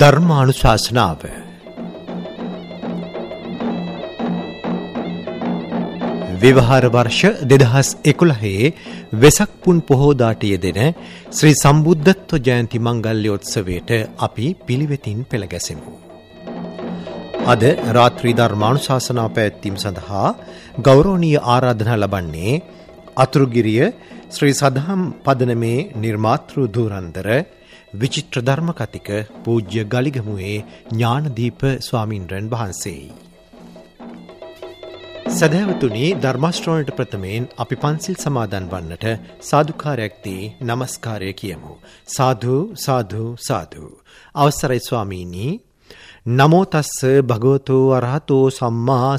ධර්මානුශාසනාව විවහාර වර්ෂ දෙදහස් එකුළහේ වෙසක්පුන් පොහෝදාට යෙදෙන ශ්‍රී සම්බුද්ධත්ව ජයන්ති මංගල්‍යෝත්සවයට අපි පිළිවෙතින් පෙළගැසෙමු. අද රාත්‍රී ධර්මානුශාසනා පැවැත්වීම සඳහා ගෞරවනීය ආරාධනා ලබන්නේ අතුරුගිරිය ශ්‍රී සදහම් පදනමේ නිර්මාතෘ ධූරන්දර විචිත්‍ර ධර්ම කතික පූජ්‍ය ගලිගමුවේ ඥානදීප ස්වාමින්ද්‍රන් වහන්සේයි. සැදැවතුනි ධර්මශ්‍රවණට ප්‍රථමයෙන් අපි පන්සිල් සමාදන් වන්නට සාධකාරයක්දී නමස්කාරය කියමු. සාධූ සාධූ සාධූ. අවසරයි ස්වාමීනී නමෝතස්ස භගවතෝ අරහතෝ සම්මා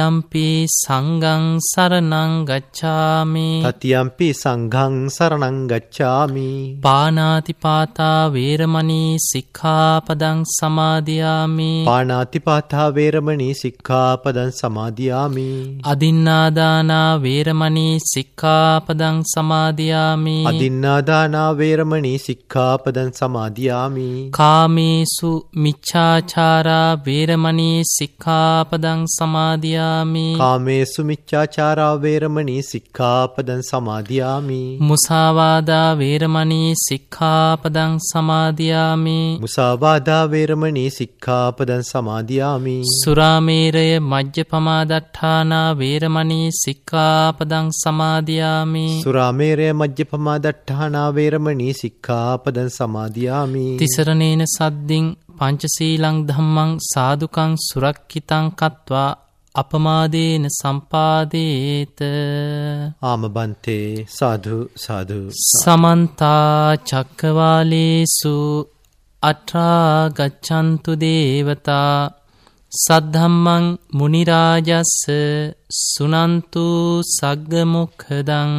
තතියම්පි සංඝං සරණං ගච්ඡාමි. තතියම්පි සංඝං සරණං ගච්ඡාමි. පානාතිපාතා වේරමණී සික්ඛාපදං සමාදියාමි. පානාතිපාතා වේරමණී සික්ඛාපදං සමාදියාමි. අදින්නාදානා වේරමණී සික්ඛාපදං සමාදියාමි. අදින්නාදානා වේරමණී සික්ඛාපදං සමාදියාමි. කාමේසු මිච්ඡාචාරා වේරමණී සික්ඛාපදං සමාදියාමි කාමේසු මිච්ඡාචාරා වේරමණී සික්ඛාපදං සමාදියාමි මුසාවාදා වේරමණී සික්ඛාපදං සමාදියාමි මුසාවාදා වේරමණී සික්ඛාපදං සමාදියාමි සුරාමේරය මජ්ජපමාදට්ඨානා වේරමණී සික්ඛාපදං සමාදියාමි සුරාමේරය මජ්ජපමාදට්ඨානා වේරමණී සික්ඛාපදං සමාදියාමි තිසරණේන සද්දින් පංචසීලං ධම්මං සාදුකං සුරක්කිතං කତ୍වා අපමාදේන සම්පාදේත ආම බන්තේ සාධු සාධු සමන්තා චක්කවාලේසු අට්‍රාගච්චන්තු දේවතා සද්ධම්මං මුනිරාජස්ස සුනන්තු සග්ගමුක්හදං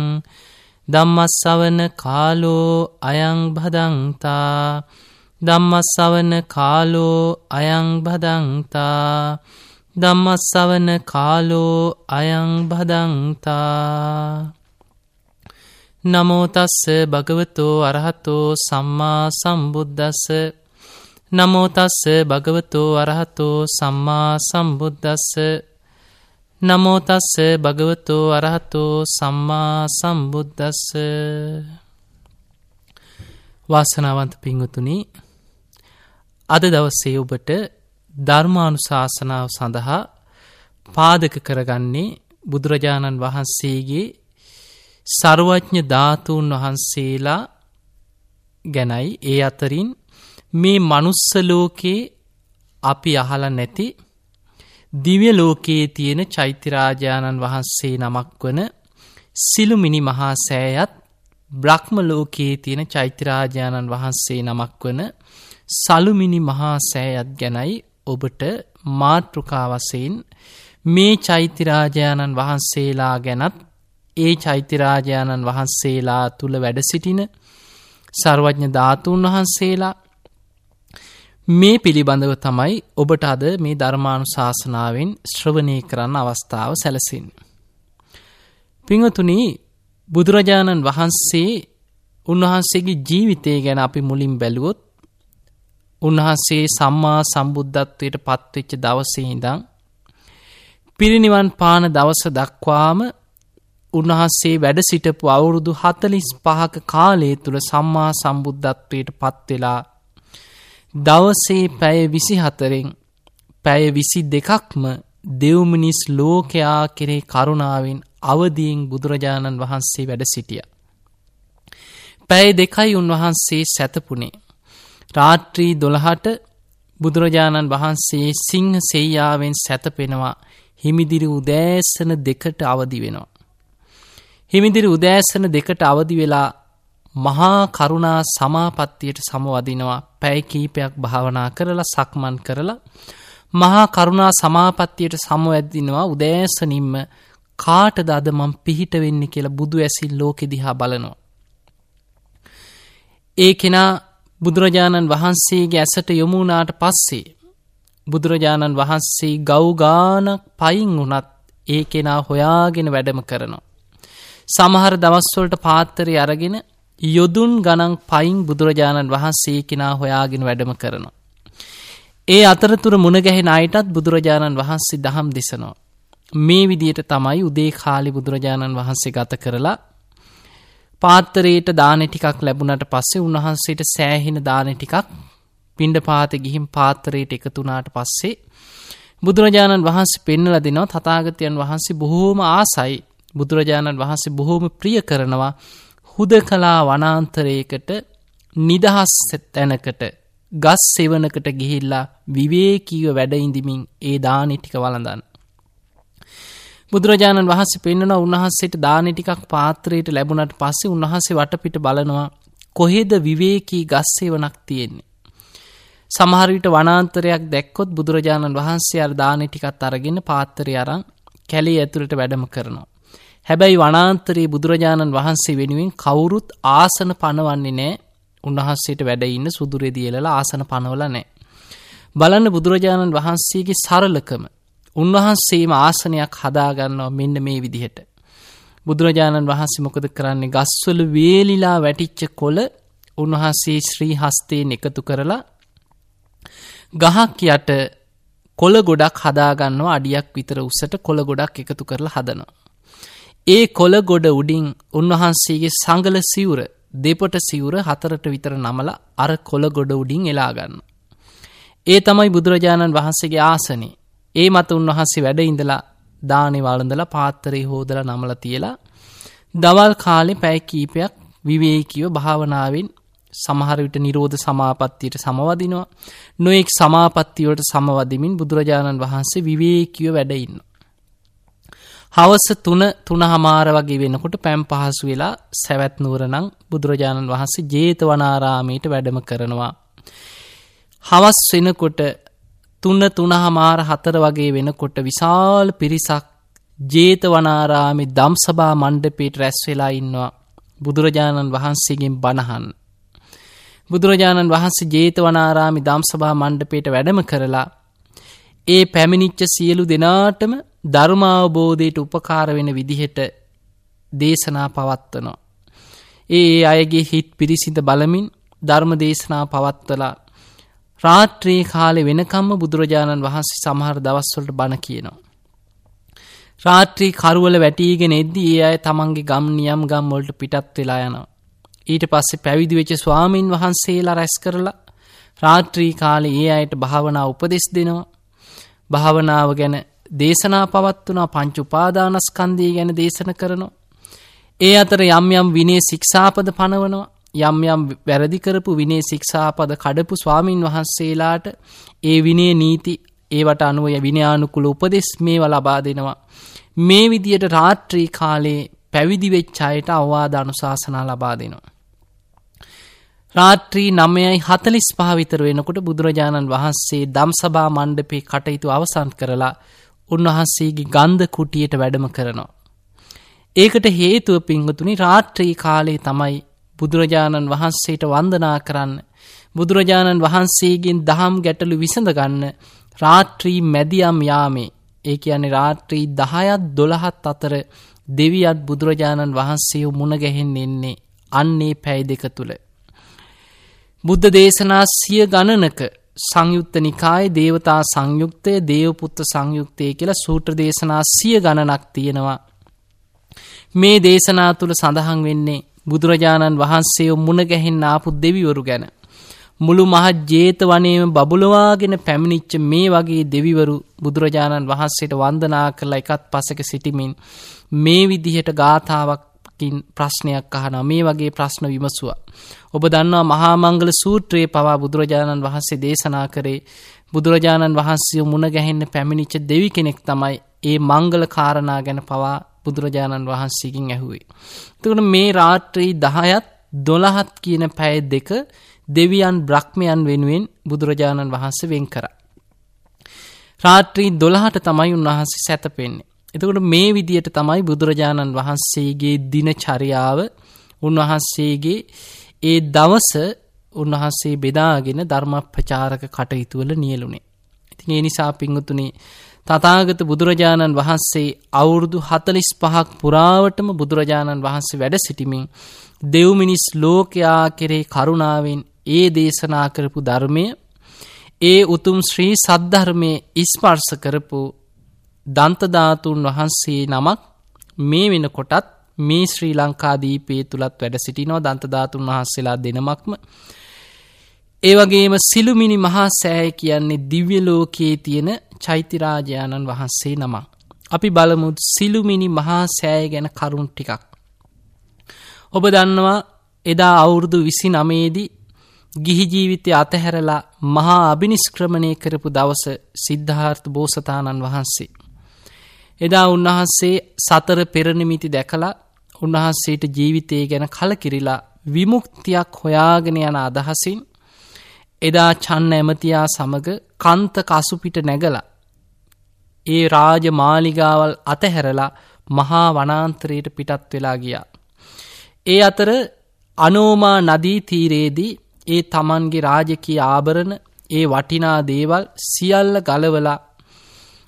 දම්මස්සවන කාලෝ අයං භදන්තා දම්මස්සවන කාලෝ අයං භදන්තා ධම්මස්සවන කාලෝ අයං භදන්තා. නමෝතස්ස භගවතෝ අරහතෝ සම්මා සම්බුද්ධස්ස නමෝතස්ස භගවතෝ අරහතෝ සම්මා සම්බුද්ධස්ස නමෝතස්ස භගවතෝ අරහතෝ සම්මා සම්බුද්ධස්ස වාසනාවන්ත පිංහතුනි අද දවස්සේ ඔබට ධර්මානුශාසනාව සඳහා පාදක කරගන්නේ බුදුරජාණන් වහන්සේගේ සර්වඥ ධාතුන් වහන්සේලා ගැනයි. ඒ අතරින් මේ මනුස්සලෝකයේ අපි අහල නැති දිව්‍ය ලෝකයේ තියෙන චෛත්‍යරාජාණන් වහන්සේ නමක් වන සිළුමිනි මහා සෑයත් බ්‍රහ්ම ලෝකයේ තියෙන චෛත්‍යරාජාණන් වහන්සේ නමක් වන සළුමිනි මහා සෑයත් ගැනයි ඔබට මාතෘකාවසයෙන් මේ චෛත්‍යරාජාණන් වහන්සේලා ගැනත් ඒ චෛත්‍යරාජාණන් වහන්සේලා තුළ වැඩ සිටින සර්වඥ ධාතුන් වහන්සේලා මේ පිළිබඳව තමයි ඔබට අද මේ ධර්මාණු ශාසනාවෙන් ශ්‍රවණය කරන්න අවස්ථාව සැලසින්. පිංහතුනි බුදුරජාණන් වහන්සේ උන්වහන්සේගේ ජීවිතය ගැන අපි මුලින් බැලුවොත් උන්වහන්සේ සම්මා සම්බුද්ධත්වයට පත්වෙච්ච දවසහිදං පිරිනිවන් පාන දවස දක්වාම උන්වහන්සේ වැඩ සිටපු අවුරුදු හතලිස් පහක කාලේ තුළ සම්මා සම්බුද්ධත්වයට පත්වෙලා දවසේ පැය විසි හතරෙන් පැය විසි දෙකක්ම දෙව්මිනිස් ලෝකයා කෙරේ කරුණාවෙන් අවදියෙන් බුදුරජාණන් වහන්සේ වැඩ සිටිය. පැය දෙකයි උන්වහන්සේ සැතපුනේ. රාත්‍රී දොළහට බුදුරජාණන් වහන්සේ සිංහ සෙයාවෙන් සැතපෙනවා හිමිදිරි උදෑසන දෙකට අවදි වෙනවා. හිමිදිරි උදෑසන දෙකට අවදි වෙලා මහා කරුණා සමාපත්තියට සමවදිනවා පැය කීපයක් භාවනා කරලා සක්මන් කරලා මහා කරුණා සමාපත්තියට සමවැද්දිනවා උදෑසනින්ම කාටද අද මං පිහිට වෙන්න කියලා බුදු ඇසිල් ලෝකෙ දිහා බලනවා. ඒ කෙනා බුදුරජාණන් වහන්සේගේ ඇසට යොමුණාට පස්සේ බුදුරජාණන් වහන්සේ ගෞගානක් පයින් වුනත් ඒ කෙනා හොයාගෙන වැඩම කරනවා. සමහර දවස්වලට පාත්තරය අරගෙන යොදුන් ගනං පයින් බුදුරජාණන් වහන්සේ කෙනා හොයාගෙන වැඩම කරනවා. ඒ අතරතුර මුණගැහෙන අයටත් බුදුරජාණන් වහන්සේ දහම් දෙසනවා. මේ විදියට තමයි උදේ කාලි බුදුරජාණන් වහන්සේ ගත කරලා පාත්තරයට දානෙ ටිකක් ලැබුණට පස්සේ උන්වහන්සේට සෑහෙන දානෙ ටිකක් පින්ඩ පාත ගිහිම් පාත්තරයට එකතුනාට පස්සේ බුදුරජාණන් වහන්සේ පෙන්නල දෙනවා තතාගතයන් වහන්සේ බොහෝම ආසයි බුදුරජාණන් වහන්සේ බොහෝම ප්‍රිය කරනවා හුද කලා වනාන්තරයකට නිදහස් තැනකට ගස් සෙවනකට ගිහිල්ලා විවේකීව වැඩඉඳමින් ඒ දානිටික වලඳන්න. බුදුරජාණන් වහන්සේ පෙන්න්නන උන්වහන්සේට දානෙ ටිකක් පාත්‍රයට ලැබුණට පස්සේ උන්වහන්සේ වටපිට බලනවා කොහෙද විවේකී ගස්සේවනක් තියෙන්නේ. සමහරවිට වනාන්තරයක් දැක්කොත් බුදුරජාණන් වහන්සේ අර දානෙ ටිකත් අරගෙන පාත්තරය අරං කැලේ ඇතුළට වැඩම කරනවා. හැබැයි වනාන්තරයේ බුදුරජාණන් වහන්සේ වෙනුවෙන් කවුරුත් ආසන පනවන්නේ නෑ උන්වහන්සේට වැඩඉන්න සුදුරෙදියලලා ආසන පනවල නෑ. බලන්න බුදුරජාණන් වහන්සේගේ සරලකම උන්වහන්සේම ආසනයක් හදාගන්නවා මෙන්න මේ විදිහට. බුදුරජාණන් වහන්සේ මොකද කරන්නේ ගස්වල වේලිලා වැටිච්ච කොල උන්වහන්සේ ශ්‍රී හස්තයෙන් එකතු කරලා ගහක් යට කොළ ගොඩක් හදාගන්නවා අඩියක් විතර උසට කොළ ගොඩක් එකතු කරලා හදනවා. ඒ කොළ ගොඩ උඩින් උන්වහන්සේගේ සඟල සිවුර දෙපොට සිවුර හතරට විතර නමල අර කොළ ගොඩ උඩින් එලාගන්න. ඒ තමයි බුදුරජාණන් වහන්සේගේ ආසනේ ඒ මත උන්වහන්සේ වැඩ ඉඳලා දානෙ වලඳලා පාත්තරේ හෝදල නමල තියලා දවල් කාලෙ පැය කීපයක් විවේකිව භාවනාවෙන් සමහරවිට නිරෝධ සමාපත්තියට සමවදිනවා නොෙක් සමාපත්තිවට සමවදිමින් බුදුරජාණන් වහන්සේ විවේකිව වැඩඉන්න. හවස තුන තුන හමාර වගේ වෙනකොට පැම් පහසු වෙලා සැවැත්නුවරනං බුදුරජාණන් වහන්සේ ජේතවනාරාමීට වැඩම කරනවා. හවස් වෙනකොට තුන්න තුන හමාර හතර වගේ වෙනකොට විශාල් පිරිසක් ජේතවනාරාමි දම්සභා මණ්ඩපේට රැස් වෙලා ඉන්නවා බුදුරජාණන් වහන්සේගෙන් බණහන්. බුදුරජාණන් වහන්සේ ජේතවනාරාමි දම්සභා මණ්ඩපේට වැඩම කරලා ඒ පැමිණිච්ච සියලු දෙනාටම ධර්මාවබෝධයට උපකාර වෙන විදිහට දේශනා පවත්වනවා. ඒ අයගේ හිත් පිරිසිඳ බලමින් ධර්ම දේශනා පවත්වලා රාත්‍රයේ කාලෙ වෙනකම්ම බුදුරජාණන් වහන්සේ සමහර දවස්වලට බණ කියනවා. රාත්‍රී කරුවල වැටීගෙන එද්දී ඒ අය තමන්ගේ ගම් නියම් ගම් වොල්ට පිටත් වෙලා යනවා. ඊට පස්සේ පැවිදි වෙච්ච ස්වාමීන් වහන්සේලා රැස් කරලා රාත්‍රී කාලෙ ඒ අයට භාවනා උපදෙස් දෙනවා. භාවනාව ගැන දේශනා පවත්වනා පංචු උපාදානස්කන්දී ගැන දේශන කරනවා. ඒ අතර යම් යම් විනේ ශික්ෂාපද පනවනවා යම් යම් වැරදිකරපු විනේ ශික්ෂාපද කඩපු ස්වාමීන් වහන්සේලාට ඒ විනේ නීති ඒවට අනුවය විනයානුකුල උපදෙස් මේව ලබා දෙනවා. මේ විදියට රාත්‍රී කාලේ පැවිදි වෙච්චායට අවවාද අනුශාසනා ලබා දෙනවා. රාත්‍රී නමයයි හතලිස් පහවිතර වෙනකොට බුදුරජාණන් වහන්සේ දම්සභා මණ්ඩපේ කටයුතු අවසන් කරලා උන්වහන්සේගේ ගන්ධ කුටියට වැඩම කරනවා. ඒකට හේතුව පිංගතුනි රාත්‍රී කාලේ තමයි බුදුරජාණන් වහන්සේට වන්දනා කරන්න බුදුරජාණන් වහන්සේගෙන් දහම් ගැටලු විසඳගන්න රාත්‍රී මැදියම් යාමේ ඒ කියන්නේ රාත්‍රී දහයත් දොළහත් අතර දෙවියත් බුදුරජාණන් වහන්සේ මුණගැහෙන් එන්නේ අන්නේ පැයි දෙක තුළ. බුද්ධ දේශනා සිය ගණනක සංයුත්ත නිකාය දේවතා සංයුක්තය දේවපුත්ත සංයුක්තය කියලා සූට්‍ර දේශනා සිය ගණනක් තියෙනවා. මේ දේශනා තුළ සඳහන් වෙන්නේ බුදුරජාණන් වහන්සේ මුණගැහෙන් ආපු දෙවිවරු ගැන. මුළු මහත් ජේත වනේම බබුලවාගෙන පැමිණිච්ච මේ වගේ දෙවිවරු බුදුරජාණන් වහන්සේට වන්දනා කරලා එකත් පසක සිටිමින් මේ විදිහට ගාථාවක්කින් ප්‍රශ්නයක් අහන මේ වගේ ප්‍රශ්න විමසුව. ඔබ දන්නවා මහාමංගල සූත්‍රයේ පවා බුදුරජාණන් වහන්සේ දේශනා කරේ බුදුරජාණන් වහන්සේ මුණ ගැහෙන්න පැමිණිච්ච දෙවි කෙනෙක් තමයි ඒ මංගල කාරණා ගැන පවා බුදුරජාණන් වහන්සේකින් ඇහුවේ. තකට මේ රාත්‍රී දහයත් දොළහත් කියන පැය දෙක දෙවියන් බ්‍රහ්මයන් වෙනුවෙන් බුදුරජාණන් වහන්සේ වෙන් කර. රාත්‍රී දොළහට තමයි උන්වහන්සේ සැතපෙන්නේ. එතකොට මේ විදියට තමයි බුදුරජාණන් වහන්සේගේ දින චරියාව උන්වහන්සේගේ ඒ දවස උන්වහන්සේ බෙදාගෙන ධර්ම ප්‍රචාරක කටයුතුවල නියලුණේ. ඉතින් ඒ නිසා පිංගුතුනේ තථාගත බුදුරජාණන් වහන්සේ අවුරුදු 45ක් පුරාවටම බුදුරජාණන් වහන්සේ වැඩ සිටිමින් දෙව් මිනිස් ලෝකයා කෙරේ කරුණාවෙන් ඒ දේශනා කරපු ධර්මය ඒ උතුම් ශ්‍රී සද්ධර්මයේ ස්පර්ශ කරපු දන්තධාතුන් වහන්සේ නමක් මේ වෙන කොටත් මේ ශ්‍රී ලංකාදීපේ තුළත් වැඩ සිටිනෝ දන්තධාතුන් වහන්සේලා දෙනමක්ම ඒ වගේම සිළුමිනි මහා සෑය කියන්නේ දිව්‍ය ලෝකයේ තියෙන චෛත්‍යරාජාණන් වහන්සේ නමක්. අපි බලමු සිළුමිනි මහා සෑය ගැන කරුණ ටිකක්. ඔබ දන්නවා එදා අවුරුදු විසි නමේදී ගිහි ජීවිතය අතහැරලා මහා අභිනිස්ක්‍රමණය කරපු දවස සිද්ධාර්ථ බෝසතාණන් වහන්සේ. එදා උන්වහන්සේ සතර පෙරණිමිති දැකලා උන්වහන්සේට ජීවිතය ගැන කලකිරිලා විමුක්තියක් හොයාගෙන යන අදහසින් එදා චන්න ඇමතියා සමග කන්ත කසුපිට නැගලා ඒ රාජ මාලිගාවල් අතහැරලා මහා වනාන්තරයට පිටත් වෙලා ගියා. ඒ අතර අනෝමා නදී තීරේදී ඒ තමන්ගේ රාජකී ආභරණ ඒ වටිනා දේවල් සියල්ල ගලවලා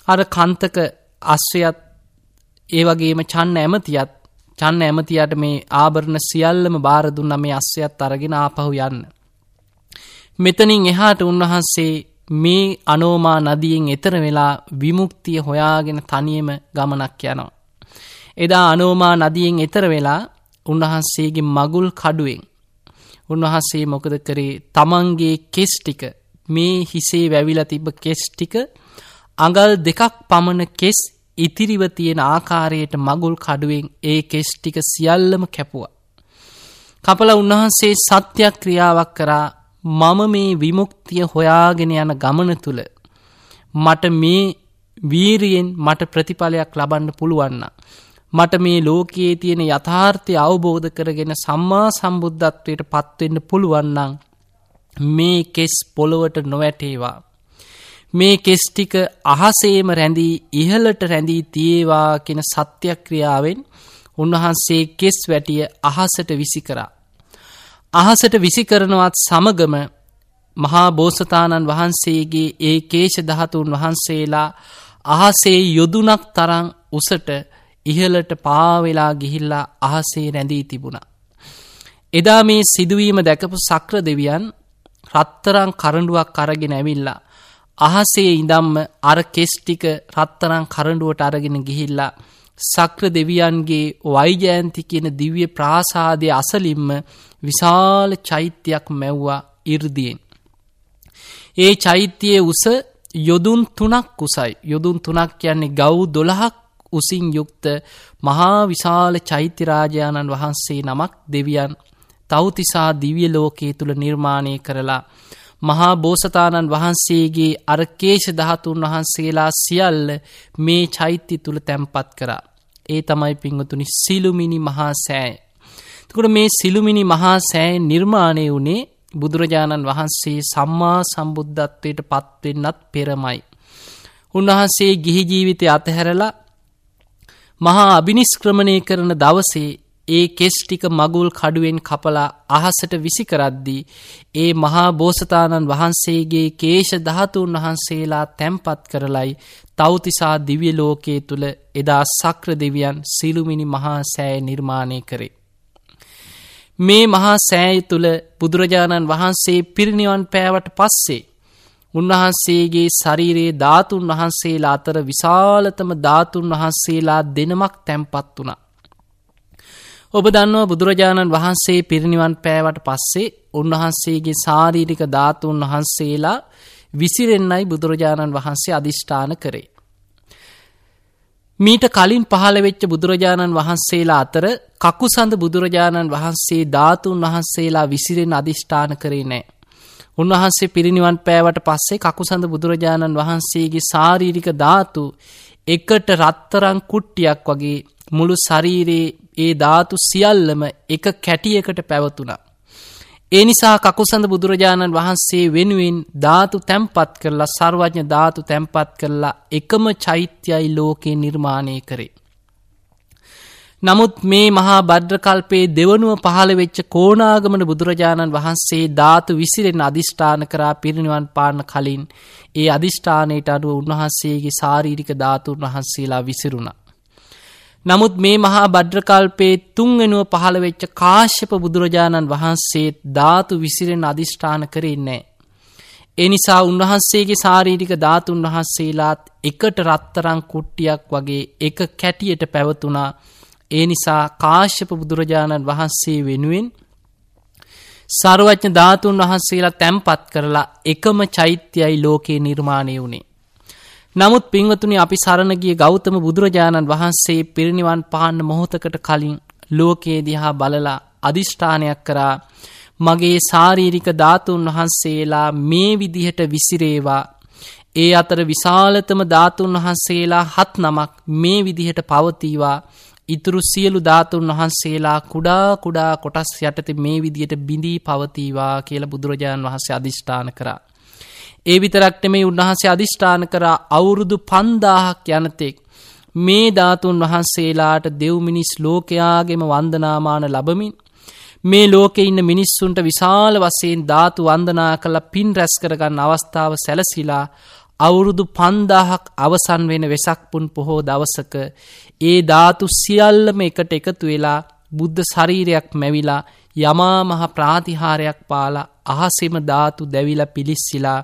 අර කන්තක අස්වයත් ඒ වගේම චන්න ඇමතියත් චන්න ඇමතියට මේ ආභරණ සියල්ලම බාරදුන්න මේ අස්වයත් අරගෙන ආපහු යන්න. මෙතනින් එහාට උන්වහන්සේ මේ අනෝමා නදියෙන් එතර වෙලා විමුක්තිය හොයාගෙන තනියම ගමනක් යනවා. එදා අනෝමා නදියෙන් එතර වෙලා උන්වහන්සේගේ මගුල් කඩුවෙන් උන්වහන්සේ මොකද කරේ තමන්ගේ කෙස් ටික මේ හිසේ වැවිලා තිබ කෙස් ටික අඟල් දෙකක් පමණ කෙස් ඉතිරිව තියෙන ආකාරයට මගුල් කඩුවෙන් ඒ කෙස් ටික සියල්ලම කැපුවා. කපල උන්වහන්සේ සත්‍යයක් ක්‍රියාවක් කරා මම මේ විමුක්තිය හොයාගෙන යන ගමන තුළ මට මේ වීරියෙන් මට ප්‍රතිඵලයක් ලබන්න පුළුවන්න. මට මේ ලෝකයේ තියෙන යථාර්ථය අවබෝධ කරගෙන සම්මා සම්බුද්ධත්වයට පත්වෙන්න පුළුවන්නං මේ කෙස් පොළොවට නොවැටේවා. මේ කෙස්ටික අහසේම රැඳී ඉහලට රැඳී තියේවා කෙන සත්‍යක්‍රියාවෙන් උන්වහන්සේ කෙස් වැටිය අහසට විසි කරා. අහසට විසි කරනවත් සමගම මහා බෝසතාණන් වහන්සේගේ ඒ කේෂ දහතුන් වහන්සේලා අහසේ යොදුනක් තරං උසට ඉහලට පාවෙලා ගිහිල්ලා අහසේ රැඳී තිබුණා. එදා මේ සිදුවීම දැකපු සක්‍ර දෙවියන් රත්තරං කරඩුවක් අරගෙන ඇවිල්ලා. අහසේ ඉදම්ම අර කෙස්ටික රත්තරං කරඩුවට අරගෙන ගිහිල්ලා. සක්‍ර දෙවියන්ගේ වෛජයන්ති කියන දිව්‍ය ප්‍රාසාදය අසලින්ම විශාල චෛත්‍යයක් මැව්වා ඉර්දියෙන්. ඒ චෛත්‍යයේ උස යොදුන් තුනක් උසයි යොදුන් තුනක් කියන්නේ ගව් දොළහක් උසින් යුක්ත මහා විශාල චෛත්‍යරාජාණන් වහන්සේ නමක් දෙවියන් තවතිසා දිවිය ලෝකයේ තුළ නිර්මාණය කරලා මහා බෝසතාණන් වහන්සේගේ අරකේෂ දහතුන් වහන්සේලා සියල්ල මේ චෛත්‍ය තුළ තැම්පත් කරා. ඒ තමයි පිංහතුනි සිලුමිනි මහා සෑය. තකොට මේ සිලුමිනි මහා සෑය නිර්මාණය වුණේ බුදුරජාණන් වහන්සේ සම්මා සම්බුද්ධත්වයට පත්වෙන්නත් පෙරමයි. උන්වහන්සේ ගිහි ජීවිතය අතහැරලා මහා අභිනිස්ක්‍රමණය කරන දවසේ ඒ කෙස් ටික මගුල් කඩුවෙන් කපලා අහසට විසි කරද්දී ඒ මහා බෝසතාණන් වහන්සේගේ කේෂ දහතුන් වහන්සේලා තැම්පත් කරලයි තවතිසා දිවිය ලෝකයේ තුළ එදා සක්‍ර දෙවියන් සිළුමිනි මහා සෑය නිර්මාණය කරේ. මේ මහා සෑය තුළ බුදුරජාණන් වහන්සේ පිරිනිවන් පෑවට පස්සේ උන්වහන්සේගේ ශරීරයේ ධාතුන් වහන්සේලා අතර විශාලතම ධාතුන් වහන්සේලා දෙනමක් තැන්පත් වුණා. ඔබ දන්නවා බුදුරජාණන් වහන්සේ පිරිනිවන් පෑවට පස්සේ උන්වහන්සේගේ සාරීරික ධාතුන් වහන්සේලා විසිරෙන්නයි බුදුරජාණන් වහන්සේ අධිෂ්ඨාන කරේ. මීට කලින් පහළ වෙච්ච බුදුරජාණන් වහන්සේලා අතර කකුසඳ බුදුරජාණන් වහන්සේ ධාතුන් වහන්සේලා විසිරෙන් අධිෂ්ඨාන කරේ නෑ. උන්වහන්සේ පිරිනිවන් පෑවට පස්සේ කකුසඳ බුදුරජාණන් වහන්සේගේ සාරීරික ධාතු එකට රත්තරං කුට්ටියක් වගේ මුළු ශරීරයේ ඒ ධාතු සියල්ලම එක කැටියකට පැවතුනා. ඒ නිසා කකුසඳ බුදුරජාණන් වහන්සේ වෙනුවෙන් ධාතු තැම්පත් කරලා සර්වඥ ධාතු තැම්පත් කරලා එකම චෛත්‍යයි ලෝකයේ නිර්මාණය කරේ. නමුත් මේ මහා බද්්‍රකල්පයේ දෙවනුව පහළ වෙච්ච කෝනාගමන බුදුරජාණන් වහන්සේ ධාතු විසිරෙන් අධිෂ්ඨාන කරා පිරිනිවන් පාන්න කලින් ඒ අධිෂ්ඨානයට අඩුව උන්වහන්සේගේ සාරීරික ධාතුන් වහන්සේලා විසිරුණා. නමුත් මේ මහා බද්්‍රකල්පයේ තුන්වෙනුව පහළ වෙච්ච කාශ්‍යප බුදුරජාණන් වහන්සේත් ධාතු විසිරෙන් අධිෂ්ඨාන කරෙන්නේ. එනිසා උන්වහන්සේගේ සාරීරික ධාතුන් වහන්සේලාත් එකට රත්තරං කුට්ටියක් වගේ එක කැටියට පැවතුනා ඒ නිසා කාශ්‍යප බුදුරජාණන් වහන්සේ වෙනුවෙන් සර්වඥ ධාතුන් වහන්සේලා තැම්පත් කරලා එකම චෛත්‍යයි ලෝකයේ නිර්මාණය වුණේ. නමුත් පින්වතුනි අපි සරණගිය ගෞතම බුදුරජාණන් වහන්සේ පිරිනිවන් පාන්න මොහොතකට කලින් ලෝකයේ දිහා බලලා අධිෂ්ඨානයක් කරා මගේ සාරීරික ධාතුන් වහන්සේලා මේ විදිහට විසිරේවා ඒ අතර විශාලතම ධාතුන් වහන්සේලා හත් නමක් මේ විදිහට පවතිවා ඉතුරු සියලු ධාතුන් වහන්සේලා කුඩා කුඩා කොටස් යටත මේ විදියට බිඳී පවතිවා කියල බුදුරජාණන් වහන්සේ අධිෂ්ඨාන කරා. ඒ විතරක්ට මේ උන්වහන්සේ අධිෂ්ඨාන කරා අවුරුදු පන්දාහක් යනතෙක් මේ ධාතුන් වහන්සේලාට දෙව්මිනිස් ලෝකයාගෙම වන්දනාමාන ලබමින් මේ ලෝකෙ ඉන්න මිනිස්සුන්ට විශාල වසයෙන් ධාතු වන්දනා කළ පින් රැස් කරගන්න අවස්ථාව සැලසිලා අවුරුදු පන්දාහක් අවසන් වෙන වෙසක්පුන් පොහෝ දවසක ඒ ධාතු සියල්ලම එකට එකතු වෙලා බුද්ධ ශරීරයක් මැවිලා යමා මහ ප්‍රාතිහාරයක් පාලා අහසෙම ධාතු දැවිල පිලිස්සිලා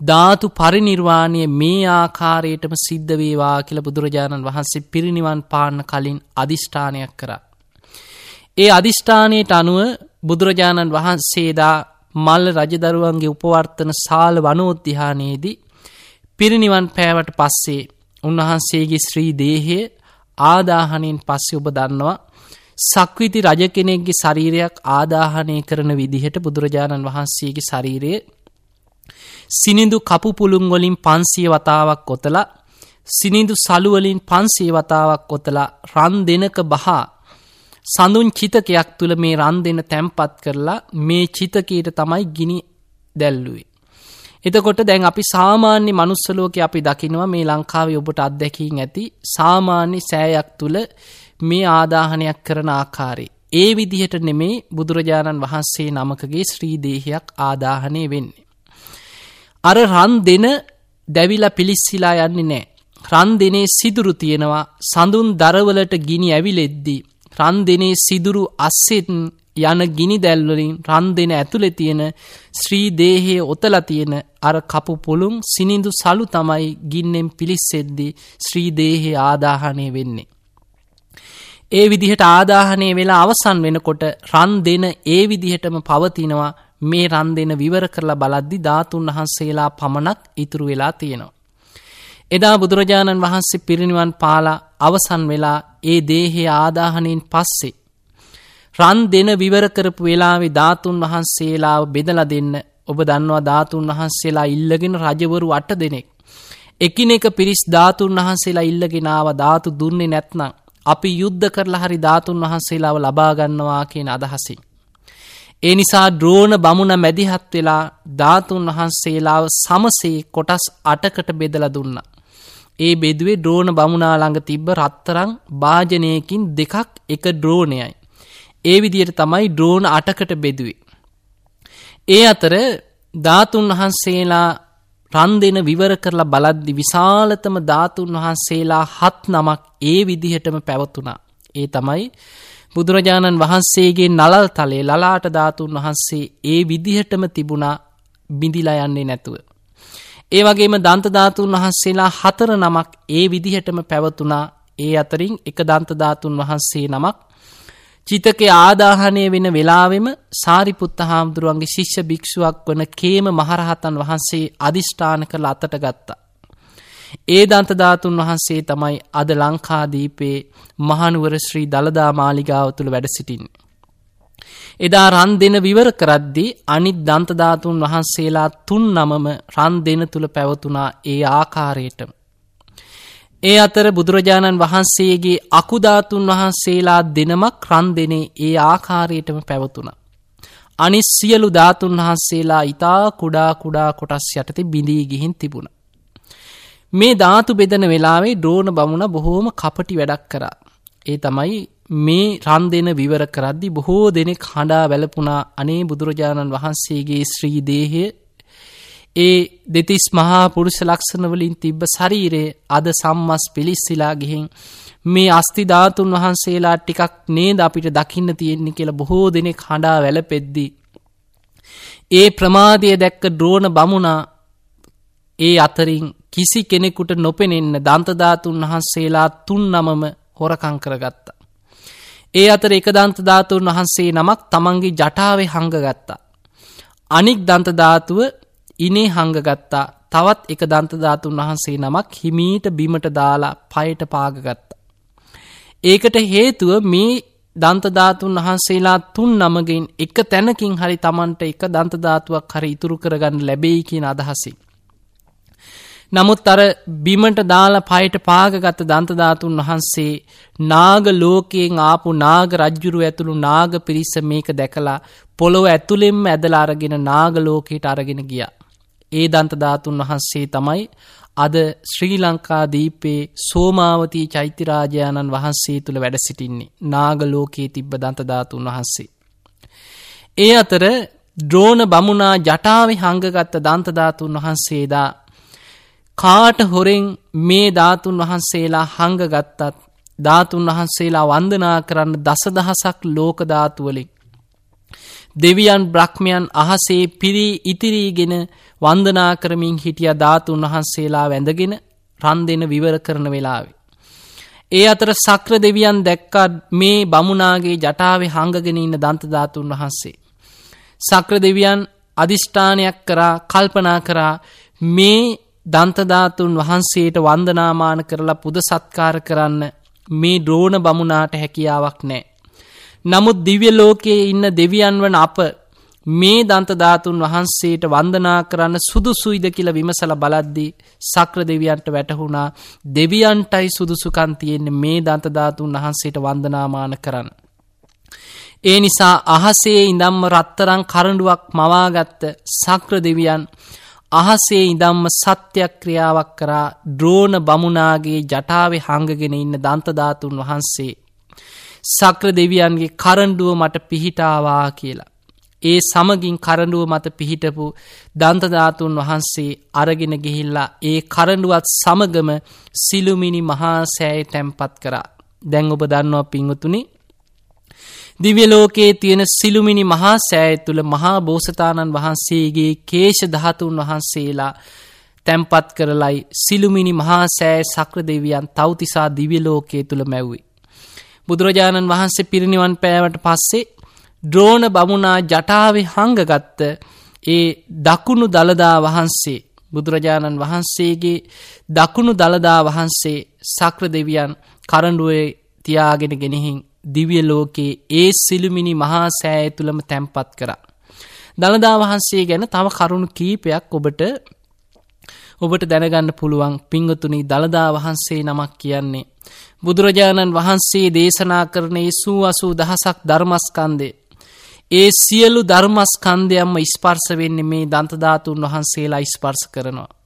ධාතු පරිනිර්වාණය මේ ආකාරයටම සිද්ධ වේවා කියල බුදුරජාණන් වහන්සේ පිරිනිවන් පාන්න කලින් අධිෂ්ඨානයක් කරා. ඒ අධිෂ්ඨානයට අනුව බුදුරජාණන් වහන්සේදා මල්ල රජදරුවන්ගේ උපවර්තන සාල වනෝද්‍යානයේදී පිරිනිවන් පෑවට පස්සේ උන්වහන්සේගේ ශ්‍රී දේහය ආදාහනයෙන් පස්සේ ඔබ දන්නවා සක්විති රජ කෙනෙක්ගේ ශරීරයක් ආදාහනය කරන විදිහට බුදුරජාණන් වහන්සේගේ ශරීරය සිනිඳු කපු පුළුන් වලින් පන්සිය වතාවක් කොතලා සිනිඳු සලුවලින් පන්සේ වතාවක් කොතලා රන් දෙනක බහා සඳුන් චිතකයක් තුළ මේ රන් දෙන තැම්පත් කරලා මේ චිතකයට තමයි ගිනි දැල්ලුවේ. එතකොට දැන් අපි සාමාන්‍ය මනුස්සලෝක අපි දකිනවා මේ ලංකාව ඔබට අත්දැකින් ඇති සාමාන්‍ය සෑයක් තුළ මේ ආදාහනයක් කරන ආකාරේ. ඒ විදිහට නෙමේ බුදුරජාණන් වහන්සේ නමකගේ ශ්‍රීදේහයක් ආදාහනය වෙන්නේ. අර රන් දෙන දැවිලා පිලිස්සිලා යන්නේ නෑ. රන් දෙනේ සිදුරු තියෙනවා සඳුන් දරවලට ගිනි ඇවිලෙද්දී. රන් දෙනේ සිදුරු අස්සෙත් යන ගිනි දැල්වලින් රන් දෙන ඇතුළෙ තියෙන ශ්‍රී දේහය ඔතල තියෙන අර කපු පුළුම් සිනිඳු සලු තමයි ගින්නෙන් පිලිස්සෙද්දි ශ්‍රී දේහය ආදාහනය වෙන්නේ. ඒ විදිහට ආදාහනය වෙලා අවසන් වෙනකොට රන් දෙන ඒ විදිහටම පවතිනවා මේ රන් දෙන විවර කරලා බලද්දි ධාතුන් වහන්සේලා පමණක් ඉතුරු වෙලා තියෙනවා. එදා බුදුරජාණන් වහන්සේ පිරිනිවන් පාලා අවසන් වෙලා ඒ දේහේ ආදාහනයෙන් පස්සේ. රන් දෙන විවර කරපු වෙලාවෙ ධාතුන් වහන්සේලාව බෙදල දෙන්න ඔබ දන්නවා ධාතුන් වහන්සේලා ඉල්ලගෙන රජවරු අට දෙනෙක්. එකින එක පිරිස් ධාතුන් වහන්සේලා ඉල්ලගෙනාව ධාතු දුන්නේ නැත්නම් අපි යුද්ධ කරලා හරි ධාතුන් වහන්සේලාව ලබාගන්නවා කියන අදහසින්. ඒ නිසා ද්‍රෝණ බමුණ මැදිහත් වෙලා ධාතුන් වහන්සේලාව සමසේ කොටස් අටකට බෙදල දුන්න. ඒ බෙදුවේ ද්‍රෝණ බමුණාළඟ තිබ්බ රත්තරං භාජනයකින් දෙකක් එක ද්‍රෝණයයි. ඒ විදියට තමයි ද්‍රෝණ අටකට බෙදුවේ. ඒ අතර ධාතුන් වහන්සේලා රන් දෙන විවර කරලා බලද්දි විශාලතම ධාතුන් වහන්සේලා හත් නමක් ඒ විදිහටම පැවතුනා. ඒ තමයි බුදුරජාණන් වහන්සේගේ නලල් තලේ ලලාට ධාතුන් වහන්සේ ඒ විදිහටම තිබුණා බිඳිලා යන්නේ නැතුව. ඒ වගේම දන්තධාතුන් වහන්සේලා හතර නමක් ඒ විදිහටම පැවතුනා ඒ අතරින් එක දන්තධාතුන් වහන්සේ නමක් චිතකේ ආදාහනය වෙන වෙලාවෙම සාරිපුත්ත හාමුදුරුවන්ගේ ශිෂ්‍ය භික්ෂුවක් වන කේම මහරහතන් වහන්සේ අධිෂ්ඨාන කළ අතට ගත්තා. ඒ දන්තධාතුන් වහන්සේ තමයි අද ලංකාදීපේ මහනුවර ශ්‍රී දළදා මාලිගාව තුළ වැඩ සිටින්නේ. එදා රන් දෙන විවර කරද්දී අනිත් දන්තධාතුන් වහන්සේලා තුන් නමම රන් දෙන තුළ පැවතුනා ඒ ආකාරයටම. ඒ අතර බුදුරජාණන් වහන්සේගේ අකුධාතුන් වහන්සේලා දෙනමක් රන් දෙනේ ඒ ආකාරයටම පැවතුන. අනිස් සියලු ධාතුන් වහන්සේලා ඉතා කුඩා කුඩා කොටස් යටතේ බිඳී ගිහින් තිබුණ. මේ ධාතු බෙදන වෙලාවේ ඩ්‍රෝන බමුණ බොහෝම කපටි වැඩක් කරා. ඒ තමයි මේ රන් දෙන විවර කරද්දි බොහෝ දෙනෙක් හඬා වැලපුනා අනේ බුදුරජාණන් වහන්සේගේ ශ්‍රීදේහය ඒ දෙතිස් මහා පුරුෂ ලක්ෂණවලින් තිබ්බ ශරීරයේ අද සම්මස් පිලිස්සිලා ගිහින් මේ අස්තිධාතුන් වහන්සේලා ටිකක් නේද අපිට දකින්න තියෙන්නේ කියලා බොහෝ දෙනෙක් හඬා වැලපෙද්දී. ඒ ප්‍රමාදය දැක්ක ද්‍රෝණ බමුණා ඒ අතරින් කිසි කෙනෙකුට නොපෙනෙන්න දන්තධාතුන් වහන්සේලා තුන් නමම හොරකං කරගත්තා. ඒ අතර එක දන්තධාතුන් වහන්සේ නමක් තමන්ගේ ජටාවේ හංගගත්තා. අනික් දන්තධාතුව ඉනේ හංගගත්තා තවත් එක දන්තධාතුන් වහන්සේ නමක් හිමීට බිමට දාලා පයට පාගගත්තා. ඒකට හේතුව මේ දන්තධාතුන් වහන්සේලා තුන් නමගින් එක තැනකින් හරි තමන්ට එක දන්තධාතුවක් හරි ඉතුරු කරගන්න ලැබෙයි කියන අදහසින්. නමුත් අර බිමට දාලා පයට පාගගත දන්තධාතුන් වහන්සේ නාග ලෝකයෙන් ආපු නාග රජ්ජුරු ඇතුළු නාග පිරිස මේක දැකලා පොළොව ඇතුළෙෙම ඇදලා අරගෙන නාග ලෝකයට අරගෙන ගියා. ඒ දන්තධාතුන් වහන්සේ තමයි අද ශ්‍රී ලංකා දීපේ සෝමාවතී චෛත්‍යරාජාණන් වහන්සේ තුළ වැඩ සිටින්නේ නාගලෝකයේ තිබ්බ දන්තධාතුන් වහන්සේ. ඒ අතර ද්‍රෝණ බමුණා ජටාවේ හංගගත්ත දන්තධාතුන් වහන්සේදා කාට හොරෙන් මේ ධාතුන් වහන්සේලා හංගගත්තත් ධාතුන් වහන්සේලා වන්දනා කරන්න දසදහසක් ලෝකධාතුවලින්. දෙවියන් බ්‍රහ්මයන් අහසේ පිරී ඉතිරීගෙන වන්දනා කරමින් හිටිය ධාතුන් වහන්සේලා වැඳගෙන රන් දෙන විවර කරන වෙලාවේ. ඒ අතර සක්‍ර දෙවියන් දැක්කා මේ බමුණාගේ ජටාවේ හංගගෙන ඉන්න දන්තධාතුන් වහන්සේ. සක්‍ර දෙවියන් අධිෂ්ඨානයක් කරා කල්පනා කරා මේ දන්තධාතුන් වහන්සේට වන්දනාමාන කරලා පුද සත්කාර කරන්න මේ ද්‍රෝණ බමුණාට හැකියාවක් නෑ. නමුත් දිව්‍ය ලෝකයේ ඉන්න දෙවියන් වන අප මේ දන්තධාතුන් වහන්සේට වන්දනා කරන්න සුදුසුයිද කියල විමසල බලද්දී සක්‍ර දෙවියන්ට වැටහුණා දෙවියන්ටයි සුදුසුකන් තියෙන්නේ මේ දන්තධාතුන් වහන්සේට වන්දනාමාන කරන්න. ඒ නිසා අහසේ ඉඳම්ම රත්තරං කරඩුවක් මවාගත්ත සක්‍ර දෙවියන් අහසේ ඉදම්ම සත්‍යයක් ක්‍රියාවක් කරා ද්‍රෝණ බමුණාගේ ජටාවේ හංගගෙන ඉන්න දන්තධාතුන් වහන්සේ. සක්‍ර දෙවියන්ගේ කරණ්ඩුව මට පිහිටාවා කියලා. ඒ සමගින් කරඩුව මත පිහිටපු දන්තධාතුන් වහන්සේ අරගෙන ගිහිල්ලා ඒ කරඩුවත් සමගම සිළුමිනි මහා සෑය තැම්පත් කරා. දැන් ඔබ දන්නවා පිංවතුනි දිව්‍යලෝකයේ තියෙන සිළුමිනි මහා සෑය තුළ මහා බෝසතාණන් වහන්සේගේ කේෂ ධාතුන් වහන්සේලා තැම්පත් කරලයි සිළුමිනි මහා සෑ සක්‍ර දෙවියන් තවතිසා දිව්‍යලෝකයේ තුළ මැව්වේ. බුදුරජාණන් වහන්සේ පිරිනිවන් පෑවට පස්සේ ද්‍රෝණ බමුණා ජටාවේ හංගගත්ත ඒ දකුණු දළදා වහන්සේ බුදුරජාණන් වහන්සේගේ දකුණු දළදා වහන්සේ සක්‍ර දෙවියන් කරඩුවේ තියාගෙන ගෙනහින් දිවිය ලෝකයේ ඒ සිළුමිනි මහා සෑය තුළම තැම්පත් කරා. දළදා වහන්සේ ගැන තව කරුණු කීපයක් ඔබට ඔබට දැනගන්න පුළුවන් පිංගතුනි දළදා වහන්සේ නමක් කියන්නේ. බුදුරජාණන් වහන්සේ දේශනා කරනේ සූ අසූ දහසක් ධර්මස්කන්දේ. ඒ සියලු ධර්මස්කන්දයම්ම ඉස්පර්ස වෙන්නේ මේ දන්තධාතුන් වහන්සේලා ඉස්පර්ස කරනවා.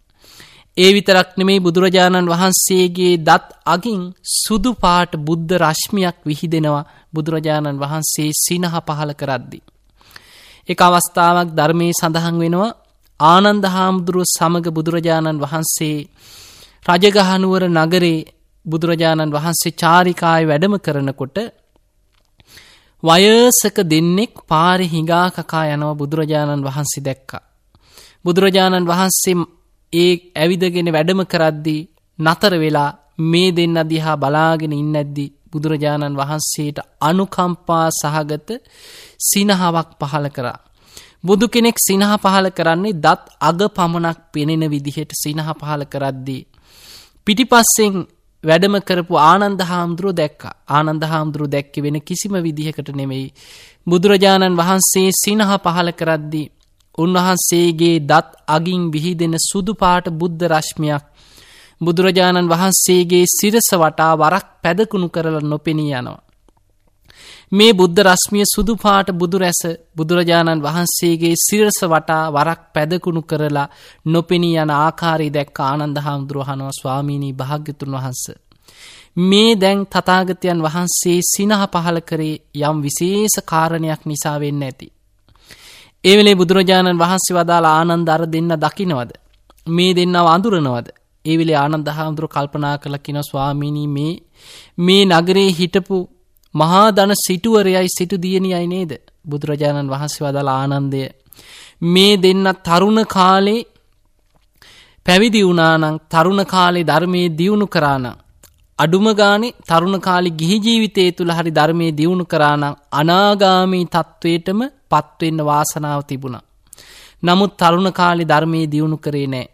ඒ විතරක් නෙමේ බුදුරජාණන් වහන්සේගේ දත් අගින් සුදු පාට බුද්ධ රශ්මියක් විහිදෙනවා බුදුරජාණන් වහන්සේ සිනහ පහල කරද්දි. එක අවස්ථාවක් ධර්මයේ සඳහන් වෙනවා ආනන්ද හාමුදුරුව සමග බුදුරජාණන් වහන්සේ රජගහනුවර නගරේ බුදුරජාණන් වහන්සේ චාරිකාය වැඩම කරනකොට වයසක දෙන්නෙක් පාරි හිඟාකකා යනව බුදුරජාණන් වහන්සේ දැක්කා. බුදුරජාණන් වහන්සේ ඒ ඇවිදගෙන වැඩම කරද්දී නතර වෙලා මේ දෙන්න දිහා බලාගෙන ඉන්න ඇද්දි බුදුරජාණන් වහන්සේට අනුකම්පා සහගත සිනහාවක් පහල කරා. බුදු කෙනෙක් සිනහ පහල කරන්නේ දත් අග පමණක් පෙනෙන විදිහට සිනහ පහල කරද්දී. පිටිපස්සෙන් වැඩම කරපු ආනන්ද හාමුදුරුව දැක්ක ආනන්ද හාමුදුරුව දැක්ක වෙන කිසිම විදිහකට නෙවෙයි. බුදුරජාණන් වහන්සේ සිනහ පහල කරද්දී. උන්වහන්සේගේ දත් අගින් විහිදෙන සුදු පාට බුද්ධ රශ්මියක් බුදුරජාණන් වහන්සේගේ සිරස වටා වරක් පැදකුණු කරල නොපෙනී යනවා. මේ බුද්ධ රශ්මිය සුදු පාට බුදුරැස බුදුරජාණන් වහන්සේගේ සිරස වටා වරක් පැදකුණු කරලා නොපෙනී යන ආකාරී දැක් ආනන්ද හාමුදුරුවහනවා ස්වාමීණී භාග්‍යතුන් වහන්ස. මේ දැන් තතාගතයන් වහන්සේ සිනහ පහල කරේ යම් විශේෂ කාරණයක් නිසා වෙන්න ඇති. ඒවෙලේ බුදුරජාණන් වහන්සේ වදාළ ආනන්ද අර දෙන්න දකිනවද. මේ දෙන්නව අඳුරනවද. ඒවිලේ ආනන්ද හාමුදුරු කල්පනා කළ කින ස්වාමිණී මේ මේ නගරේ හිටපු මහා දන සිටුවරයයි සිටු දියණියයි නේද බුදුරජාණන් වහන්සේ වදල ආනන්දය මේ දෙන්න තරුණ කාලේ පැවිදි වුණානං තරුණ කාලේ ධර්මය දියුණු කරානම් අඩුම ගානේ තරුණ කාලි ගිහි ජීවිතය තුළ හරි ධර්මය දියුණු කරානම් අනාගාමී තත්ත්වයටම පත්වෙන්න වාසනාව තිබුණා. නමුත් තරුණ කාලි ධර්මයේ දියුණු කරේ නෑ.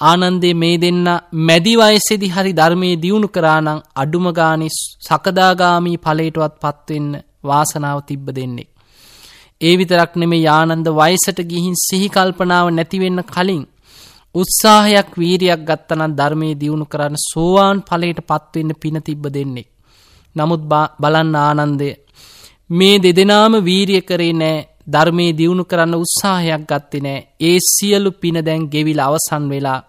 ආනන්දේ මේ දෙන්න මැදි වයසෙදි හරි ධර්මයේ දියුණු කරානං අඩුම ගානි සකදාගාමී ඵලයටවත් පත්වෙන්න වාසනාව තිබ්බ දෙන්නේ. ඒ විතරක් නෙමේ යානන්ද වයසට ගිහින් සිහිකල්පනාව නැතිවෙන්න කලින් උත්සාහයක් වීරයක් ගත්තනන් ධර්මයේ දියුණු කරන්න සෝවාන් ඵලයට පත්වෙන්න පින තිබ්බ දෙන්නේ. නමුත් බලන්න ආනන්දය මේ දෙදෙනාම වීරිය කරේ නෑ ධර්මයේ දියුණු කරන්න උත්සාහයක් ගත්ති නෑ ඒ සියලු පින දැන් ගෙවිල අවසන් වෙලා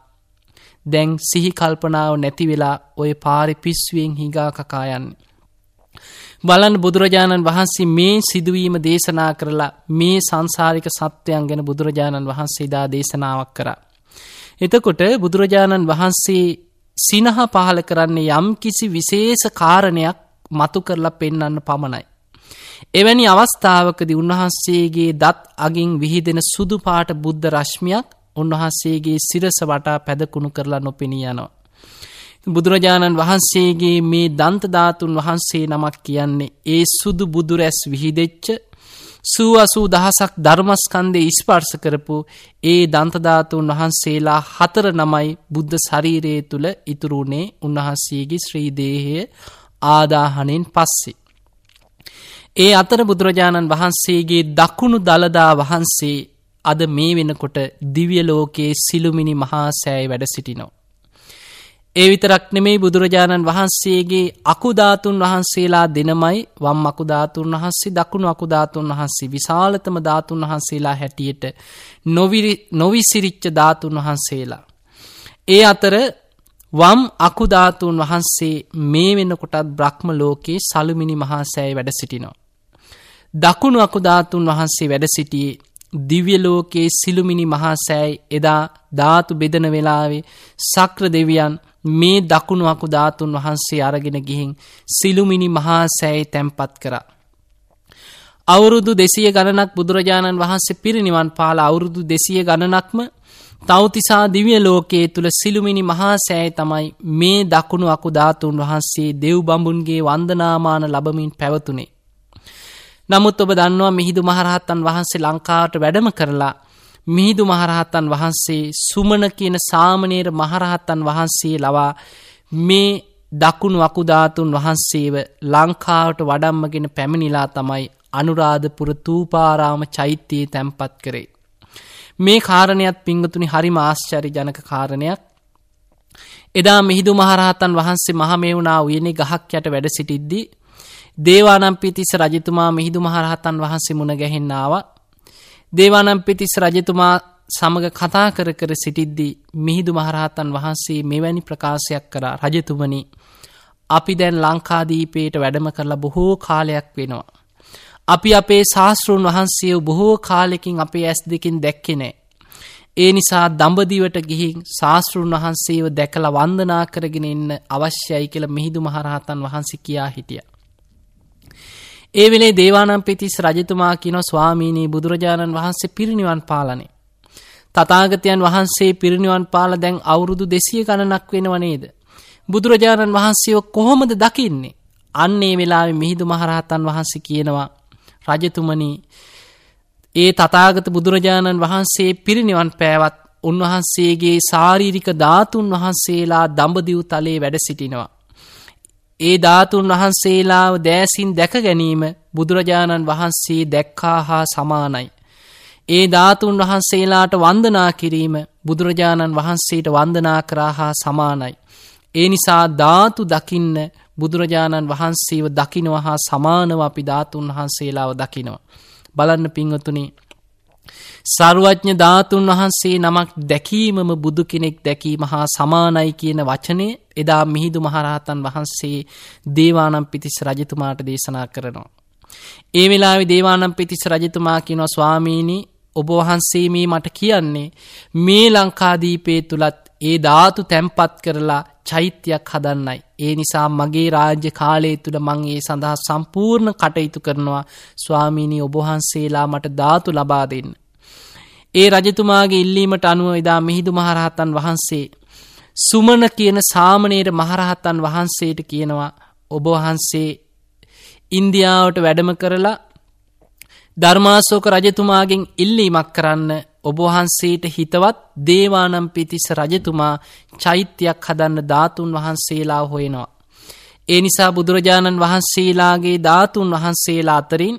දැන් සිහි කල්පනාව නැති වෙලා ඔය පාරි පිස්ුවෙන් හිගා කකායන්න. බලන් බුදුරජාණන් වහන්සේ මේ සිදුවීම දේශනා කරලා මේ සංසාරික සත්‍යයන් ගැන බුදුරජාණන් වහන්සේ දා දේශනාවක් කරා. එතකොට බුදුරජාණන් වහන්සේ සිනහ පහල කරන්නේ යම් කිසි විශේෂ කාරණයක් මතු කරලා පෙන්නන්න පමණයි. එවැනි අවස්ථාවකදි උන්වහන්සේගේ දත් අගින් විහිදෙන සුදු පාට බුද්ධ රශ්මියක් උන්වහන්සේගේ සිරස වටා පැදකුණු කරලා නොපෙනී යනවා. බුදුරජාණන් වහන්සේගේ මේ දන්තධාතුන් වහන්සේ නමක් කියන්නේ ඒ සුදු බුදුරැස් විහිදෙච්ච සූ අසූ දහසක් ධර්මස්කන්දය ඉස්පර්ස කරපු ඒ දන්තධාතුන් වහන්සේලා හතර නමයි බුද්ධ ශරීරයේ තුළ ඉතුරුණේ උන්වහන්සේගේ ශ්‍රීදේහය ආදාහනෙන් පස්සේ. ඒ අතර බුදුරජාණන් වහන්සේගේ දකුණු දළදා වහන්සේ අද මේ වෙනකොට දිවිය ලෝකයේ සිළුමිනි මහා සෑයි වැඩ සිටිනෝ. ඒ විතරක් නෙමෙයි බුදුරජාණන් වහන්සේගේ අකුධාතුන් වහන්සේලා දෙනමයි වම් අකුධාතුන් වහන්සේ දකුණු අකුධාතුන් වහන්සේ විශාලතම ධාතුන් වහන්සේලා හැටියට නොවිසිරිච්ච ධාතුන් වහන්සේලා. ඒ අතර වම් අකුධාතුන් වහන්සේ මේ වෙනකොටත් බ්‍රහ්ම ලෝකයේ සළුමිනි මහා සෑයි වැඩ සිටිනෝ. දකුණු අකුධාතුන් වහන්සේ වැඩ සිටියේ දිව්‍යලෝකයේ සිළුමිනි මහා සෑයි එදා ධාතු බෙදන වෙලාවේ සක්‍ර දෙවියන් මේ දකුණු අකු ධාතුන් වහන්සේ අරගෙන ගිහින් සිළුමිනි මහා සෑයි තැන්පත් කරා. අවුරුදු දෙසිය ගණනක් බුදුරජාණන් වහන්සේ පිරිනිවන් පාල අවුරුදු දෙසිය ගණනක්ම තවතිසා දිවිය ලෝකයේ තුළ සිළුමිනි මහා සෑයි තමයි මේ දකුණු අකු ධාතුන් වහන්සේ දෙව් බඹුන්ගේ වන්දනාමාන ලබමින් පැවතුනේ. නමුත් ඔබ දන්නවා මිහිදු මහරහත්තන් වහන්සේ ලංකාවට වැඩම කරලා මිහිදු මහරහත්තන් වහන්සේ සුමන කියන සාමනේර මහරහත්තන් වහන්සේ ලවා මේ දකුණු අකුධාතුන් වහන්සේව ලංකාවට වඩම්මගෙන පැමිණිලා තමයි අනුරාධපුර තූපාරාම චෛත්‍යයේ තැන්පත් කරේ. මේ කාරණයක් පිංගතුනි හරිම ආශ්චරි ජනක කාරණයක් එදා මිහිදු මහරහතන් වහන්සේ මහමෙවුනා උයනේ ගහක් යට වැඩ සිටිද්දී දේවානම්පිතිස්ස රජතුමා මිහිදු මහරහතන් වහන්සේ මුණ ගැහෙන්නාව. දේවානම්පිතිස් රජතුමා සමඟ කතා කර කර සිටිද්දී මිහිදු මහරහතන් වහන්සේ මෙවැනි ප්‍රකාශයක් කර රජතුමනි අපි දැන් ලංකාදීපයට වැඩම කරලා බොහෝ කාලයක් වෙනවා. අපි අපේ ශාස්තෘන් වහන්සේ බොහෝ කාලෙකින් අපේ ඇස් දෙකින් දැක්කෙනෑ. ඒ නිසා දඹදිවට ගිහින් ශාස්තෘන් වහන්සේව දැකළ වන්දනා කරගෙන එන්න අවශ්‍යයි කියල මිහිදු මහරහතන් වහන්සේ කියා හිටිය. ඒ වෙලේ දේවානම් පිතිස් රජතුමා කියන ස්වාමීනී බුදුරජාණන් වහන්සේ පිරිනිවන් පාලනේ. තතාගතයන් වහන්සේ පිරිනිවන් පාල දැන් අවුරුදු දෙසිය ගණනක් වෙනව නේද. බුදුරජාණන් වහන්සේව කොහොමද දකින්නේ. අන්නේ වෙලා මිහිදු මහරහතන් වහන්සේ කියනවා රජතුමනී ඒ තතාගත බුදුරජාණන් වහන්සේ පිරිනිවන් පෑවත් උන්වහන්සේගේ සාරීරික ධාතුන් වහන්සේලා දඹදිව් තලේ වැඩ සිටිනවා. ඒ ධාතුන් වහන්සේලාව දෑසින් දැක ගැනීම බුදුරජාණන් වහන්සේ දැක්කා හා සමානයි. ඒ ධාතුන් වහන්සේලාට වන්දනා කිරීම බුදුරජාණන් වහන්සේට වන්දනා කරා හා සමානයි. ඒ නිසා ධාතු දකින්න බුදුරජාණන් වහන්සේව දකිනව හා සමානව අපි ධාතුන් වහන්සේලාව දකිනවා. බලන්න පිංහතුනේ සරුවඥ ධාතුන් වහන්සේ නමක් දැකීමම බුදු කෙනෙක් දැකීම හා සමානයි කියන වචනය එදා මිහිදු මහරහතන් වහන්සේ දේවානම් පිතිස් රජතුමාට දේශනා කරනවා. ඒ වෙලාවෙ දේවානම් පිතිස් රජතුමා කියනවා ස්වාමීණී ඔබ වහන්සේ මේ මට කියන්නේ මේ ලංකාදීපේ තුළත් ඒ ධාතු තැම්පත් කරලා චෛත්‍යයක් හදන්නයි. ඒ නිසා මගේ රාජ්‍ය කාලය තුළ මං ඒ සඳහා සම්පූර්ණ කටයුතු කරනවා ස්වාමීණී ඔබහන්සේලා මට ධාතු ලබා දෙන්න. ඒ රජතුමාගේ ඉල්ලීමට අනුව එදා මිහිදු මහරහතන් වහන්සේ. සුමන කියන සාමනයට මහරහත්තන් වහන්සේට කියනවා ඔබවහන්සේ ඉන්දියාවට වැඩම කරලා ධර්මාසෝක රජතුමාගෙන් ඉල්ලීමක් කරන්න ඔබවහන්සේට හිතවත් දේවානම් පිතිස්ස රජතුමා චෛත්‍යයක් හදන්න ධාතුන් වහන්සේලා හොයෙනවා. ඒ නිසා බුදුරජාණන් වහන්සේලාගේ ධාතුන් වහන්සේලා අතරින්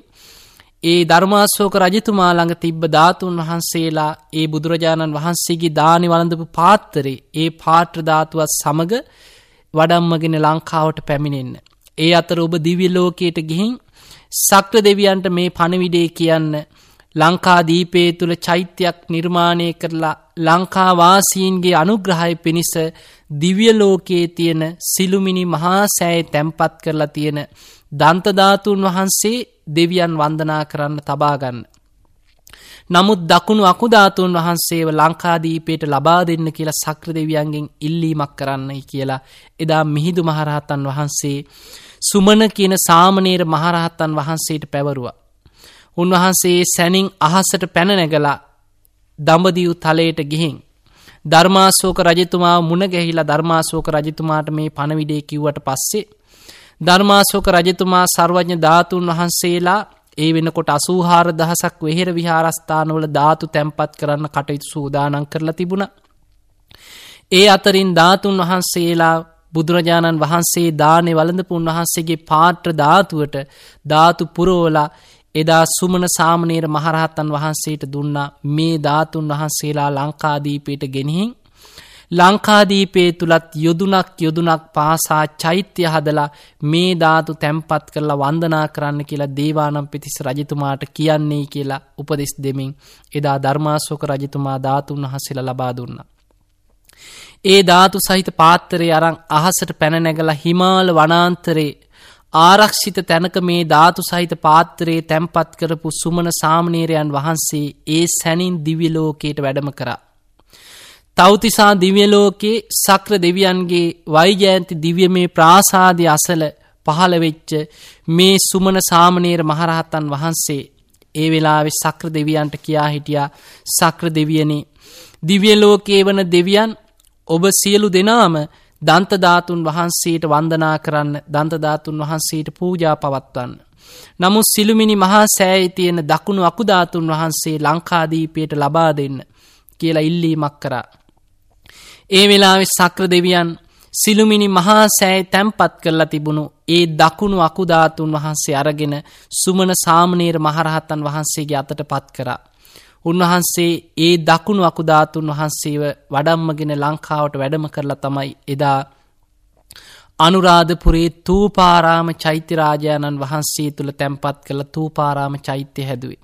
ඒ ධර්මාශෝක රජතුමා ළඟ තිබ්බ ධාතුන් වහන්සේලා ඒ බුදුරජාණන් වහන්සේගේ දානි වළඳපු පාත්තරේ ඒ පාට්‍රධාතුවත් සමග වඩම්මගෙන ලංකාවට පැමිණෙන්න. ඒ අතර ඔබ දිවිලෝකයට ගිහින් සක්‍ර දෙවියන්ට මේ පණවිඩේ කියන්න ලංකාදීපේ තුළ චෛත්‍යයක් නිර්මාණය කරලා ලංකාවාසීන්ගේ අනුග්‍රහය පිණිස දිව්‍යලෝකයේ තියෙන සිළුමිනි මහා සෑය තැම්පත් කරලා තියෙන දන්තධාතුන් වහන්සේ දෙවියන් වන්දනා කරන්න තබාගන්න. නමුත් දකුණු අකුධාතුන් වහන්සේව ලංකාදීපයට ලබා දෙන්න කියලා සක්‍ර දෙවියන්ගෙන් ඉල්ලීමක් කරන්නයි කියලා එදා මිහිදු මහරහත්තන් වහන්සේ සුමන කියන සාමනේර මහරහත්තන් වහන්සේට පැවරුවා. උන්වහන්සේ සැනින් අහසට පැනනැගලා දඹදිව් තලයට ගිහින්. ධර්මාසෝක රජතුමා මුණගැහිලා ධර්මාසෝක රජතුමාට මේ පණවිඩේ කිව්වට පස්සේ. ධර්මාසෝක රජතුමා සර්වඥ ධාතුන් වහන්සේලා ඒ වෙනකොට අසූහාර දහසක් වෙහෙර විහාරස්ථානවල ධාතු තැන්පත් කරන්න කටයුතු සූදානන් කරලා තිබුණ. ඒ අතරින් ධාතුන් වහන්සේලා බුදුරජාණන් වහන්සේ දානෙ වලඳපු උන්වහන්සේගේ පාට්‍ර ධාතුවට ධාතු පුරෝලා එදා සුමන සාමනේර මහරහත්තන් වහන්සේට දුන්නා මේ ධාතුන් වහන්සේලා ලංකාදීපයට ගෙනහින් ලංකාදීපේ තුළත් යොදුනක් යොදුනක් පාසා චෛත්‍ය හදලා මේ ධාතු තැම්පත් කරලා වන්දනා කරන්න කියලා දේවානම් පිතිස් රජතුමාට කියන්නේ කියලා උපදෙස් දෙමින් එදා ධර්මාසෝක රජතුමා ධාතුන් වහසල ලබා දුන්න. ඒ ධාතු සහිත පාත්තරය අරං අහසට පැනනැගල හිමාල වනාන්තරේ ආරක්ෂිත තැනක මේ ධාතු සහිත පාත්‍රයේ තැම්පත් කරපු සුමන සාමනීරයන් වහන්සේ ඒ සැනින් දිවිලෝකයට වැඩම කරා. තෞතිසා දිව්‍යලෝකයේ සක්‍ර දෙවියන්ගේ වෛජයන්ති දිව්‍ය මේ ප්‍රාසාධය අසල පහළවෙච්ච මේ සුමන සාමනේර මහරහත්තන් වහන්සේ ඒ වෙලාවෙ සක්‍ර දෙවියන්ට කියා හිටියා සක්‍ර දෙවියනේ දිව්‍යලෝකයේ වන දෙවියන් ඔබ සියලු දෙනාම දන්තධාතුන් වහන්සේට වන්දනා කරන්න දන්තධාතුන් වහන්සේට පූජා පවත්වන්න. නමුත් සිළුමිනි මහා සෑයි තියෙන දකුණු අකුධාතුන් වහන්සේ ලංකාදීපයට ලබා දෙන්න කියලා ඉල්ලීමක් කරා. ඒ වෙලාවෙ සක්‍ර දෙවියන් සිළුමිනි මහා සෑයි තැම්පත් කරලා තිබුණු ඒ දකුණු අකුධාතුන් වහන්සේ අරගෙන සුමන සාමනීර මහරහත්තන් වහන්සේගේ අතට පත් කරා. උන්වහන්සේ ඒ දකුණු අකුධාතුන් වහන්සේව වඩම්මගෙන ලංකාවට වැඩම කරලා තමයි එදා අනුරාධපුරේ තූපාරාම චෛත්‍යරාජාණන් වහන්සේ තුළ තැන්පත් කළ තූපාරාම චෛත්‍ය හැදුවේ.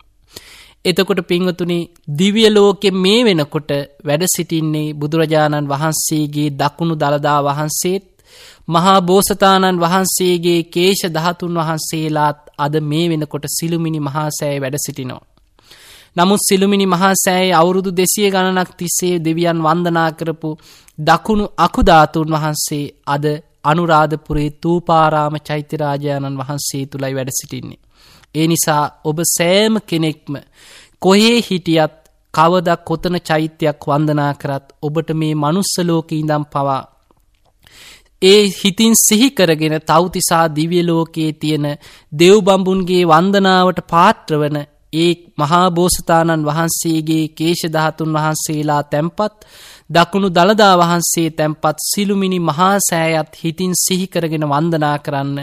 එතකොට පිංවතුනි දිවියලෝකෙ මේ වෙනකොට වැඩ සිටින්නේ බුදුරජාණන් වහන්සේගේ දකුණු දළදා වහන්සේත් මහා බෝසතාණන් වහන්සේගේ කේෂ දහතුන් වහන්සේලාත් අද මේ වෙනකොට සිළුමිනි මහාසෑය වැඩ සිටිනෝ. නමුත් සිළුමිනි මහා සෑයි අවුරුදු දෙසිය ගණනක් තිස්සේ දෙවියන් වන්දනා කරපු දකුණු අකුධාතුන් වහන්සේ අද අනුරාධපුරේ තූපාරාම චෛත්‍යරාජාණන් වහන්සේ තුළයි වැඩ සිටින්නේ. ඒ නිසා ඔබ සෑම කෙනෙක්ම කොහේ හිටියත් කවදක් කොතන චෛත්‍යයක් වන්දනා කරත් ඔබට මේ මනුස්සලෝක ඉඳම් පවා ඒ හිතින් සිහිකරගෙන තෞතිසා දිවියලෝකයේ තියෙන දෙව්බම්බුන්ගේ වන්දනාවට පාත්‍රවන ඒ මහාබෝසතාණන් වහන්සේගේ කේශධාතුන් වහන්සේලා තැම්පත් දකුණු දළදා වහන්සේ තැම්පත් සිළුමිනි මහාසෑයත් හිතින් සිහිකරගෙන වන්දනා කරන්න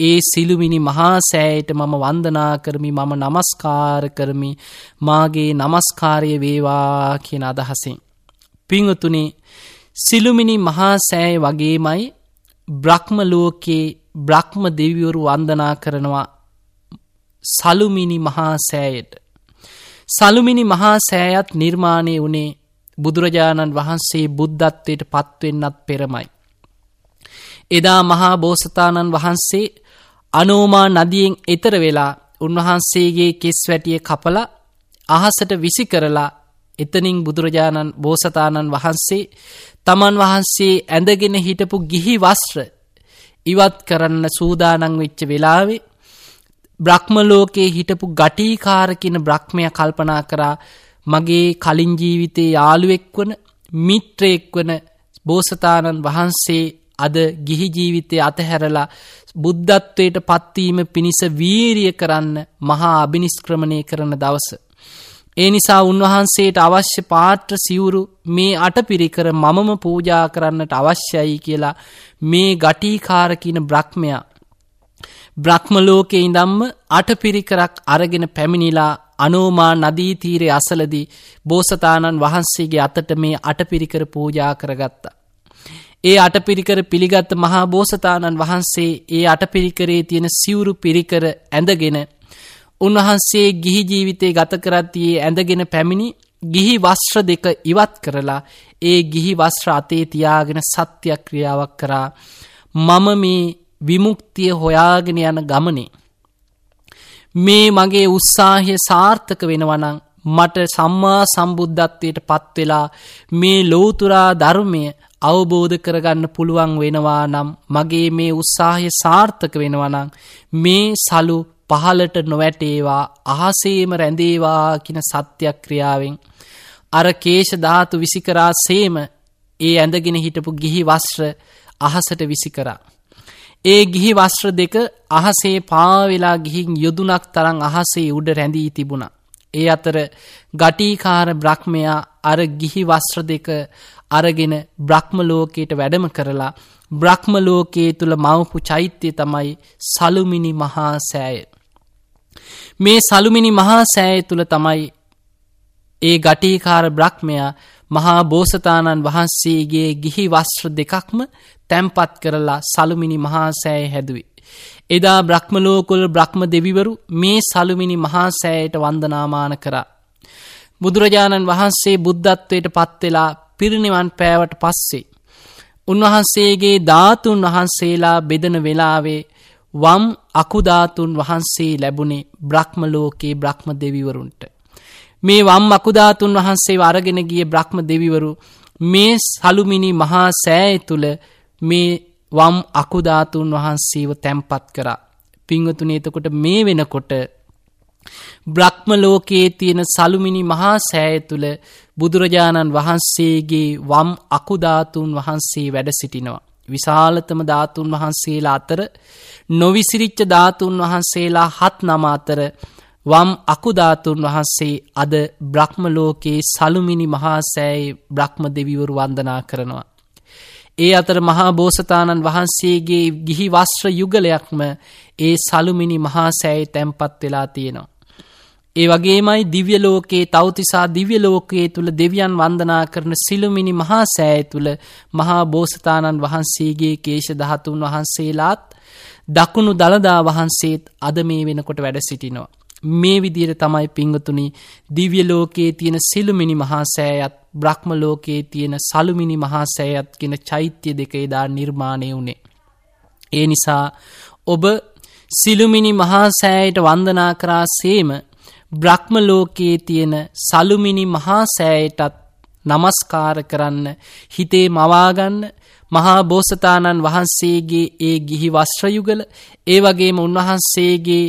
ඒ සිළුමිනි මහාසෑයට මම වන්දනා කරමි මම නමස්කාර කරමි මාගේ නමස්කාරය වේවා කියන අදහසින්. පිංහතුනේ සිළුමිනි මහාසෑය වගේමයි බ්‍රහ්මලෝකයේ බ්‍රහ්ම දෙවියවරු වන්දනා කරනවා සලුමිනි මහාසෑයට. සලුමිනි මහාසෑයත් නිර්මාණය වනේ බුදුරජාණන් වහන්සේ බුද්ධත්වයට පත්වෙන්නත් පෙරමයි. එදා මහා බෝසතාණන් වහන්සේ අනෝමා නදියෙන් එතර වෙලා උන්වහන්සේගේ කෙස් වැටිය කපල අහසට විසි කරලා එතනින් බුදුරජාණන් බෝසතාණන් වහන්සේ තමන් වහන්සේ ඇඳගෙන හිටපු ගිහි වස්ත්‍ර ඉවත් කරන්න සූදානං වෙච්ච වෙලාවේ බ්‍රහ්මලෝකයේ හිටපු ගටීකාරකින බ්‍රහ්මය කල්පනා කරා මගේ කලින් ජීවිතයේ යාළුවෙක් වන මිත්‍රයෙක් වන බෝසතාණන් වහන්සේ අද ගිහි ජීවිතය අතහැරලා බුද්ධත්වයට පත්වීම පිණිස වීරිය කරන්න මහා අභිනිස්ක්‍රමණය කරන දවස. ඒ නිසා උන්වහන්සේට අවශ්‍ය පාට්‍ර සිවුරු මේ අටපිරිකර මමම පූජා කරන්නට අවශ්‍යයි කියලා මේ ගටීකාරකින බ්‍රහ්මයා. බ්‍රහ්මලෝකෙ ඉදම්ම අටපිරිකරක් අරගෙන පැමිණිලා අනෝමා නදීතීරය අසලදී බෝසතාණන් වහන්සේගේ අතට මේ අටපිරිකර පූජා කරගත්තා. ඒ අටපිරිකර පිළිගත්ත මහා බෝසතාණන් වහන්සේ ඒ අටපිරිකරේ තියෙන සිවුරු පිරිකර ඇඳගෙන උන්වහන්සේ ගිහි ජීවිතය ගත කරත්තියේ ඇඳගෙන පැමිණි ගිහි වස්්‍ර දෙක ඉවත් කරලා ඒ ගිහි වස්්‍ර අතේ තියාගෙන සත්‍යයක් ක්‍රියාවක් කරා මම මේ විමුක්තිය හොයාගෙන යන ගමනේ මේ මගේ උත්සාහය සාර්ථක වෙනවනං මට සම්මා සම්බුද්ධත්වයට පත්වෙලා මේ ලෝතුරා ධර්මය අවබෝධ කරගන්න පුළුවන් වෙනවා නම් මගේ මේ උත්සාහය සාර්ථක වෙනවනං මේ සලු පහලට නොවැටේවා අහසේම රැඳේවා කියන සත්‍යක්‍රියාවෙන් අර කේෂ ධාතු විසිකරා සේම ඒ ඇඳගෙන හිටපු ගිහි වස්්‍ර අහසට විසිකරා. ඒ ගිහි වස්ත්‍ර දෙක අහසේ පාවෙලා ගිහින් යොදුනක් තරං අහසේ උඩ රැඳී තිබුණා. ඒ අතර ගටීකාර බ්‍රහ්මයා අර ගිහි වස්ත්‍ර දෙක අරගෙන බ්‍රහ්මලෝකයට වැඩම කරලා බ්‍රහ්මලෝකයේ තුළ මවපු චෛත්‍යය තමයි සලුමිනි මහා සෑය. මේ සලුමිනි මහා සෑය තුළ තමයි ඒ ගටීකාර බ්‍රහ්මයා මහා බෝසතාණන් වහන්සේගේ ගිහි වස්ත්‍ර දෙකක්ම තැම්පත් කරලා සළුමිනි මහාසෑය හැදුවේ. එදා බ්‍රහ්මලෝකොල් බ්‍රහ්ම දෙවිවරු මේ සළුමිනි මහාසෑයට වන්දනාමාන කරා. බුදුරජාණන් වහන්සේ බුද්ධත්වයට පත්වෙලා පිරිනිවන් පෑවට පස්සේ. උන්වහන්සේගේ ධාතුන් වහන්සේලා බෙදන වෙලාවේ වම් අකුධාතුන් වහන්සේ ලැබුණේ බ්‍රහ්මලෝකයේ බ්‍රහ්ම දෙවිවරුන්ට. මේ වම් අකුධාතුන් වහන්සේ අරගෙන ගිය බ්‍රහ්ම දෙවිවරු මේ සලුමිනි මහා සෑය තුළ මේ වම් අකුධාතුන් වහන්සේව තැම්පත් කරා. පිංහතුනේතකොට මේ වෙනකොට බ්‍රහ්මලෝකයේ තියෙන සලුමිනි මහා සෑය තුළ බුදුරජාණන් වහන්සේගේ වම් අකුධාතුන් වහන්සේ වැඩ සිටිනවා. විශාලතම ධාතුන් වහන්සේලා අතර නොවිසිරිච්ච ධාතුන් වහන්සේලා හත් නම අතර වම් අකුධාතුන් වහන්සේ අද බ්‍රහ්මලෝකයේ සලුමිනි මහාසෑයි බ්‍රහ්ම දෙවිවරු වන්දනා කරනවා. ඒ අතර මහා බෝසතාණන් වහන්සේගේ ගිහි වස්්‍ර යුගලයක්ම ඒ සලුමිනි මහාසෑයි තැම්පත් වෙලා තියෙනවා. ඒ වගේමයි දිව්‍යලෝකයේ තවතිසා දිව්‍යලෝකයේ තුළ දෙවියන් වන්දනා කරන සිළුමිනි මහා සෑය තුළ මහා බෝසතාණන් වහන්සේගේ කේෂ දහතුන් වහන්සේලාත් දකුණු දළදා වහන්සේත් අද මේ වෙනකොට වැඩ සිටිනවා. මේ විදියට තමයි පිංගතුනි දිව්‍යලෝකයේ තියෙන සිළුමිනි මහාසෑයත් බ්‍රහ්මලෝකයේ තියෙන සළුමිනි මහාසෑයත් ගෙන චෛත්‍ය දෙකේදා නිර්මාණය වුණේ. ඒ නිසා ඔබ සිළුමිනි මහාසෑයට වන්දනා කරා සේම බ්‍රහ්මලෝකයේ තියෙන සළුමිනි මහාසෑයටත් නමස්කාර කරන්න හිතේ මවාගන්න මහා බෝසතාණන් වහන්සේගේ ඒ ගිහි වස්්‍රයුගල ඒ වගේම උන්වහන්සේගේ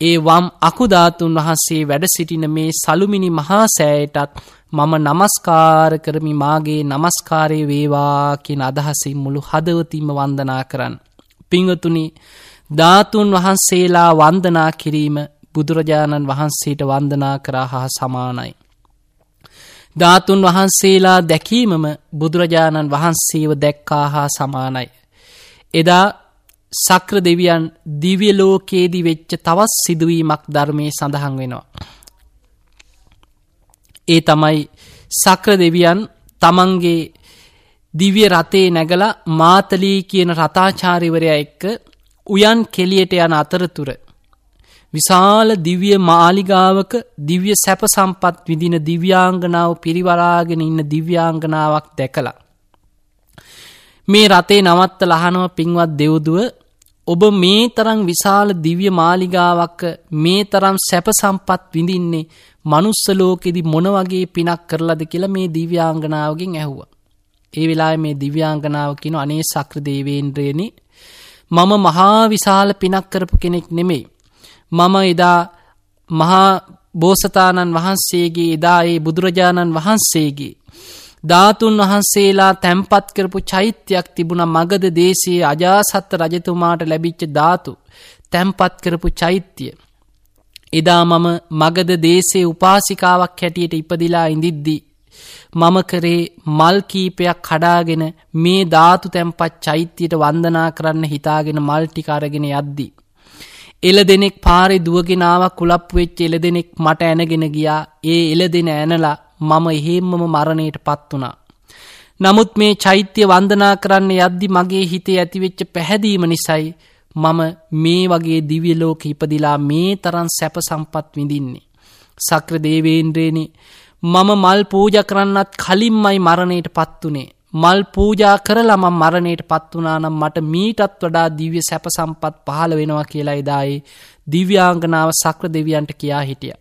ඒ වම් අකුධාතුන් වහන්සේ වැඩ සිටින මේ සළුමිනි මහා සෑයටත් මම නමස්කාර කරමි මාගේ නමස්කාරය වේවා කියෙන අදහසින් මුළු හදවතින්ම වන්දනා කරන්න. පිංහතුනි ධාතුන් වහන්සේලා වන්දනා කිරීම බුදුරජාණන් වහන්සේට වන්දනා කරා හා සමානයි. ධාතුන් වහන්සේලා දැකීමම බුදුරජාණන් වහන්සේව දැක්කා හා සමානයි. එදා සක්‍ර දෙවියන් දිවියලෝකේදී වෙච්ච තවත් සිදුවීමක් ධර්මය සඳහන් වෙනවා. ඒ තමයි සක්‍ර දෙවියන් තමන්ගේ දිව්‍ය රතේ නැගල මාතලී කියන රතාචාරිවරය එක්ක උයන් කෙලියට යන අතරතුර විශාල දිව්‍ය මාලිගාවක දිව්‍ය සැප සම්පත් විදින දිව්‍යාංගනාව පිරිවරාගෙන ඉන්න දිව්‍යාංගනාවක් දැකලා. මේ රතේ නවත්ත ලහනව පින්වත් දෙව්දුව ඔබ මේ තරං විශාල දිව්‍ය මාලිගාවක්ක මේ තරම් සැප සම්පත් විඳින්නේ මනුස්සලෝකෙදි මොන වගේ පිනක් කරලද කියලා මේ දිව්‍යාංගනාවගෙන් ඇහුව. ඒ වෙලා මේ දිව්‍යාංගනාව කියන අනේ සක්‍ර දේවේන්ද්‍රයනි මම මහා විශාල පිනක් කරපු කෙනෙක් නෙමෙයි. මම එදා මහා බෝසතාණන් වහන්සේගේ එදා ඒ බුදුරජාණන් වහන්සේගේ ධාතුන් වහන්සේලා තැම්පත් කරපු චෛත්‍යයක් තිබුණ මගද දේශයේ අජාසත්ත රජතුමාට ලැබිච්ච ධාතු තැම්පත් කරපු චෛත්‍යය. එදා මම මගද දේශේ උපාසිකාවක් හැටියට ඉපදිලා ඉඳිද්දී. මම කරේ මල් කීපයක් කඩාගෙන මේ ධාතු තැම්පත් චෛත්‍යයට වන්දනා කරන්න හිතාගෙන මල්ටිකාරගෙන යද්දී. එල දෙනෙක් පාරි දුවගෙනාවක් කුලප් වෙච්ච එල දෙනෙක් මට ඇනගෙන ගියා ඒ එල දෙන ඇනලා මම එහෙම්මම මරණයට පත් වුණා. නමුත් මේ චෛත්‍ය වන්දනා කරන්න යද්දි මගේ හිතේ ඇතිවෙච්ච පැහැදීම නිසයි මම මේ වගේ දිවියලෝක ඉපදිලා මේ තරන් සැප සම්පත් විඳින්නේ. සක්‍ර දේවේන්ද්‍රේණි මම මල් පූජ කරන්නත් කලින්මයි මරණයට පත්වනේ. මල් පූජා කරලා මම මරණයට පත් වනා නම් මට මීටත් වඩා දිව්‍ය සැප සම්පත් පහළ වෙනවා කියලා එදායි දිව්‍යාංගනාව සක්‍ර දෙවියන්ට කියා හිටිය.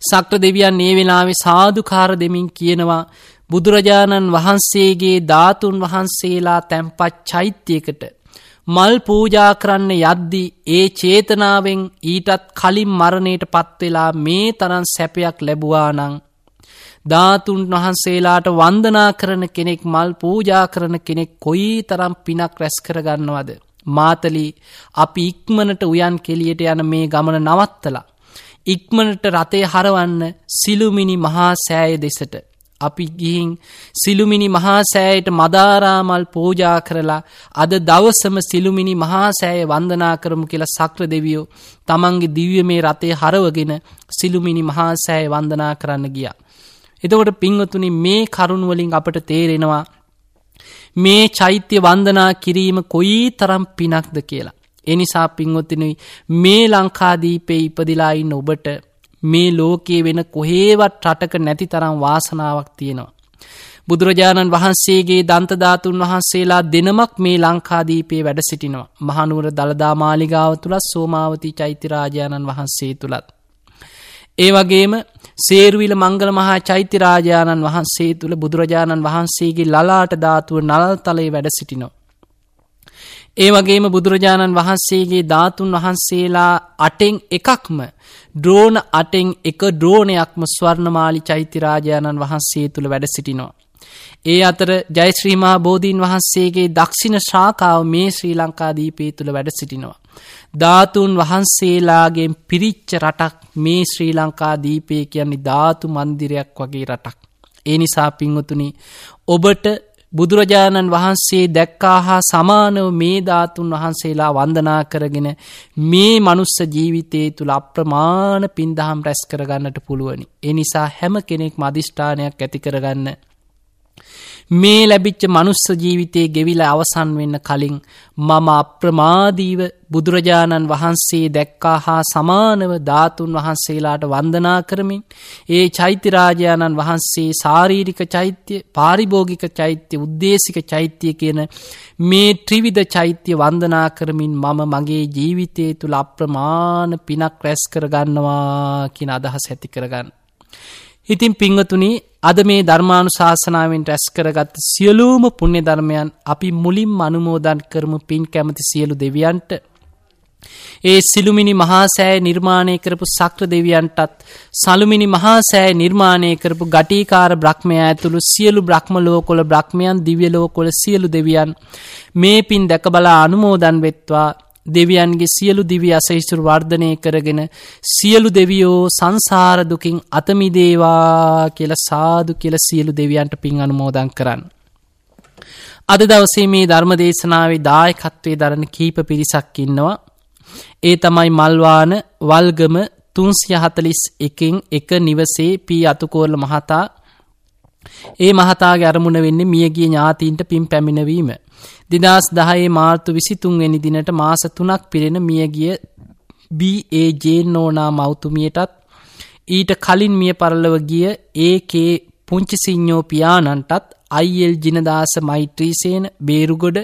සක්‍ර දෙවියන් ඒ වෙලාවේ සාධකාර දෙමින් කියනවා බුදුරජාණන් වහන්සේගේ ධාතුන් වහන්සේලා තැන්පත් චෛත්‍යයකට මල් පූජා කරන්න යද්දි ඒ චේතනාවෙන් ඊටත් කලින් මරණයට පත්වෙලා මේ තරන් සැපයක් ලැබවා නං ධාතුන් වහන්සේලාට වන්දනා කරන කෙනෙක් මල් පූජා කරන කෙනෙක් කොයි තරම් පිනක් රැස් කරගන්නවද. මාතලී අපි ඉක්මනට උයන් කෙලියට යන මේ ගමන නවත්තලා. ඉක්මනට රතේ හරවන්න සිළුමිනි මහා සෑය දෙසට. අපි ගිහින් සිළුමිනි මහා සෑයට මදාරාමල් පූජා කරලා අද දවසම සිළුමිනි මහා සෑය වන්දනා කරමු කියලා සක්‍ර දෙවියෝ තමන්ගේ දිව්‍ය මේ රතේ හරවගෙන සිළුමිනි මහා සෑය වන්දනා කරන්න ගියා. එතකොට පිංවතුනි මේ කරුණුවලින් අපට තේරෙනවා මේ චෛත්‍ය වන්දනා කිරීම කොයි තරම් පිනක්ද කියලා. එනිසා පිංවතිනුයි මේ ලංකාදීපේ ඉපදිලා ඉන්න ඔබට මේ ලෝකයේ වෙන කොහේවත් රටක නැති තරම් වාසනාවක් තියෙනවා. බුදුරජාණන් වහන්සේගේ දන්තධාතුන් වහන්සේලා දෙනමක් මේ ලංකාදීපේ වැඩ සිටිනවා. මහනුවර දළදා මාලිගාව තුළත් සෝමාවති චෛත්‍යරාජාණන් වහන්සේ තුළත්. ඒ වගේම සේරුවිල මංගල මහා චෛත්‍යරාජාණන් වහන්සේ තුළ බුදුරජාණන් වහන්සේගේ ලලාට ධාතුව නල් තලේ වැඩ සිටිනෝ. ඒ වගේම බුදුරජාණන් වහන්සේගේ ධාතුන් වහන්සේලා අටෙන් එකක්ම ද්‍රෝණ අටෙන් එක ද්‍රෝණයක්ම ස්වර්ණමාලි චෛත්‍යරාජාණන් වහන්සේ තුළ වැඩ සිටිනවා. ඒ අතර ජයශ්‍රීමා බෝධීන් වහන්සේගේ දක්ෂිණ ශාකාව මේ ශ්‍රී ලංකාදීපේ තුළ වැඩ සිටිනවා. ධාතුන් වහන්සේලාගෙන් පිරිච්ච රටක් මේ ශ්‍රී ලංකා දීපය කියන්නේ ධාතු මන්දිරයක් වගේ රටක්. ඒ නිසා පිංහතුනි ඔබට බුදුරජාණන් වහන්සේ දැක්කා හා සමානව මේ ධාතුන් වහන්සේලා වන්දනා කරගෙන මේ මනුස්ස ජීවිතයේ තුළ අප්‍රමාණ පින්දහම් රැස් කරගන්නට පුළුවනි. එනිසා හැම කෙනෙක් මධිෂ්ඨානයක් ඇති කරගන්න මේ ලැබිච්ච මනුස්ස ජීවිතයේ ගෙවිල අවසන් වෙන්න කලින් මම අප්‍රමාදීව බුදුරජාණන් වහන්සේ දැක්කා හා සමානව ධාතුන් වහන්සේලාට වන්දනා කරමින් ඒ චෛත්‍යරාජාණන් වහන්සේ සාරීරික චෛත්‍ය පාරිභෝගික චෛත්‍ය උද්දේශික චෛත්‍යය කියන මේ ත්‍රිවිධ චෛත්‍ය වන්දනා කරමින් මම මගේ ජීවිතය තුළ අප්‍රමාණ පිනක් රැස් කරගන්නවා කියන අදහස් ඇති කරගන්න. ඉතින් පිංවතුනි අද මේ ධර්මානු ශාසනාවෙන් රැස් කරගත්ත සියලූම පුුණ්‍ය ධර්මයන් අපි මුලින් අනුමෝදන් කරමු පින් කැමති සියලු දෙවියන්ට. ඒ සිළුමිනි මහාසෑ නිර්මාණය කරපු සක්‍ර දෙවියන්ටත් සළුමිනි මහාසෑ නිර්මාණය කරපු ගටීකාර බ්‍රහ්මය ඇතුළු සියලු බ්‍රහ්මලෝකොල බ්‍රහ්මයන් දිව්‍යලෝකොල සියලු දෙවියන් මේ පින් දැක බලා අනුමෝදන් වෙත්වා. දෙවියන්ගේ සියලු දිවි අසහිසුරු වර්ධනය කරගෙන සියලු දෙවියෝ සංසාරදුකින් අතමිදේවා කියල සාදු කියල සියලු දෙවියන්ට පින් අනුමෝදන් කරන්න. අද දවසේ මේ ධර්මදේශනාවේ දායකත්වය දරන කීප පිරිසක් ඉන්නවා ඒ තමයි මල්වාන වල්ගම තුන්සිය හතලිස් එකින් එක නිවසේ පී අතුකෝර්ල මහතා ඒ මහතාගේ අරමුණ වෙන්නේ මියගිය ඥාතීන්ට පින් පැමිණවීම. දිදස් දහයේ මාර්තු විසිතුන්වෙනි දිනට මාස තුනක් පිරෙන මියගිය BAජේනෝනා මෞතුමියටත් ඊට කලින් මිය පරලව ගිය ඒකේ පුංචිසිං්ඥෝ පියානන්ටත් අයිල් ජිනදාස මෛත්‍රීසේන බේරුගොඩ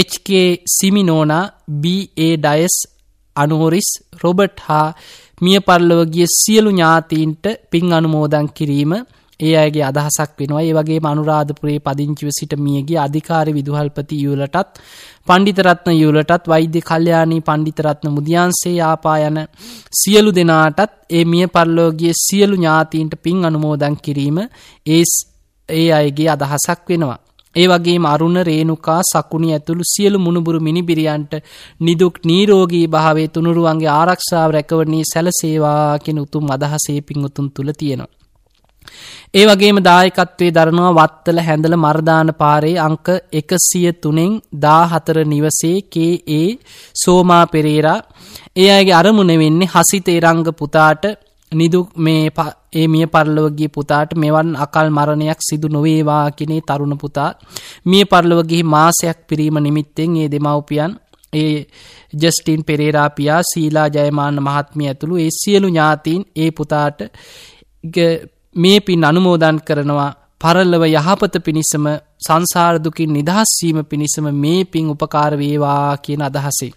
HK සිමිනෝනා BA ඩයස් අනුහොරිස් රොබට් හා මිය පරලවගිය සියලු ඥාතීන්ට පින් අනුමෝදන් කිරීම ඒ අයගේ අදහසක් වෙනවා ඒ වගේ මනුරාධපුරේ පදිංචිව සිට මියගේ අධිකාරි විදුහල්පති යුලටත් පණ්ඩිතරත්න යුලටත් වෛද්‍ය කල්්‍යයානී පණ්ඩිතරත්න මුදියන්සේ යාපා යන සියලු දෙනාටත් ඒ මිය පරලෝගිය සියලු ඥාතීන්ට පින් අනුමෝදන් කිරීම ඒ ඒ අයගේ අදහසක් වෙනවා. ඒ වගේ අරුණ රේනුකා සකුණි ඇතුළු සියලු මුණුබුරු මිනිබිරියන්ට නිදුක් නීරෝගී භාවේ තුනුරුවන්ගේ ආරක්ෂාව රැකවරණී සැලසේවා කෙන උතුම් අදහසේ පින් උතුම් තුළ තියෙනවා. ඒ වගේම දායකත්වයේ දරනවා වත්තල හැඳල මර්ධාන පාරේ අංක එකසිය තුනෙන් දා හතර නිවසේ කේ සෝමා පෙරේරා. ඒ අයගේ අරමුණ වෙන්නේ හසිතේරංග පුතාට නිදු මේ ඒ මිය පරලවගේ පුතාට මෙවන් අකල් මරණයක් සිදු නොවේවා කෙනේ තරුණ පුතා. මිය පරලවගේ මාසයක් පිරීම නිමිත්තෙන් ඒ දෙමව්පියන් ඒ ජස්ටින් පෙරේරාපියා සීලා ජයමාන මහත්මිය ඇතුළු ඒ සියලු ඥාතීන් ඒ පුතාට මේ පින් අනුමෝදන් කරනවා පරල්ලව යහපත පිණිසම සංසාරදුකින් නිදහස්වීම පිණිසම මේ පින් උපකාර වේවා කියන අදහසේ.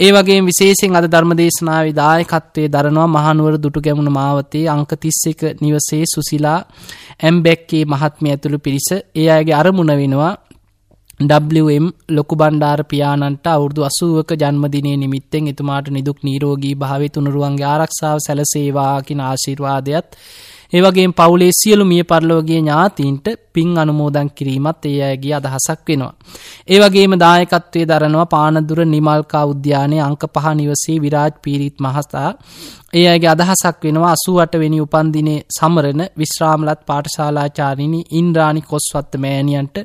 ඒ වගේ විශේෂෙන් අද ධර්මදේශනාව දායකත්වයේ දරනවා මහනුවර දුටු ගැමුණ මාවතේ අංක තිස්ස එක නිවසේ සුසිලා ඇම්බැක්කේ මහත්මය ඇතුළු පිරිස ඒ අයගේ අරමුණ වෙනවා WM ලොකු බණ්ඩාර පියානන්ට අවුරදු අසුවක ජන්මදිනය නිමිත්තෙන් එතුමාට නිදුක් නීරෝගී භාව තුනරුවන්ගේ ආරක්ෂාව සැලසේවාකින ආශිර්වාදයත් ඒවගේ පවුලේ සියලු මිය පරලෝගේ ඥාතීන්ට පින් අනුමෝදන් කිරීමත් ඒ අයගේ අදහසක් වෙනවා. ඒවගේම දායකත්වය දරනවා පානදුර නිමල්කා උද්‍යානය අංක පහ නිවසේ විරාජ් පීරිත් මහස්ථා ඒ අයගේ අදහසක් වෙනවා අසුවට වෙනි උපන්දිනේ සමරණ විශ්‍රාමලත් පාඨශාලාචාරිණි ඉන්ද්‍රාණි කොස්වත්ත මෑණියන්ට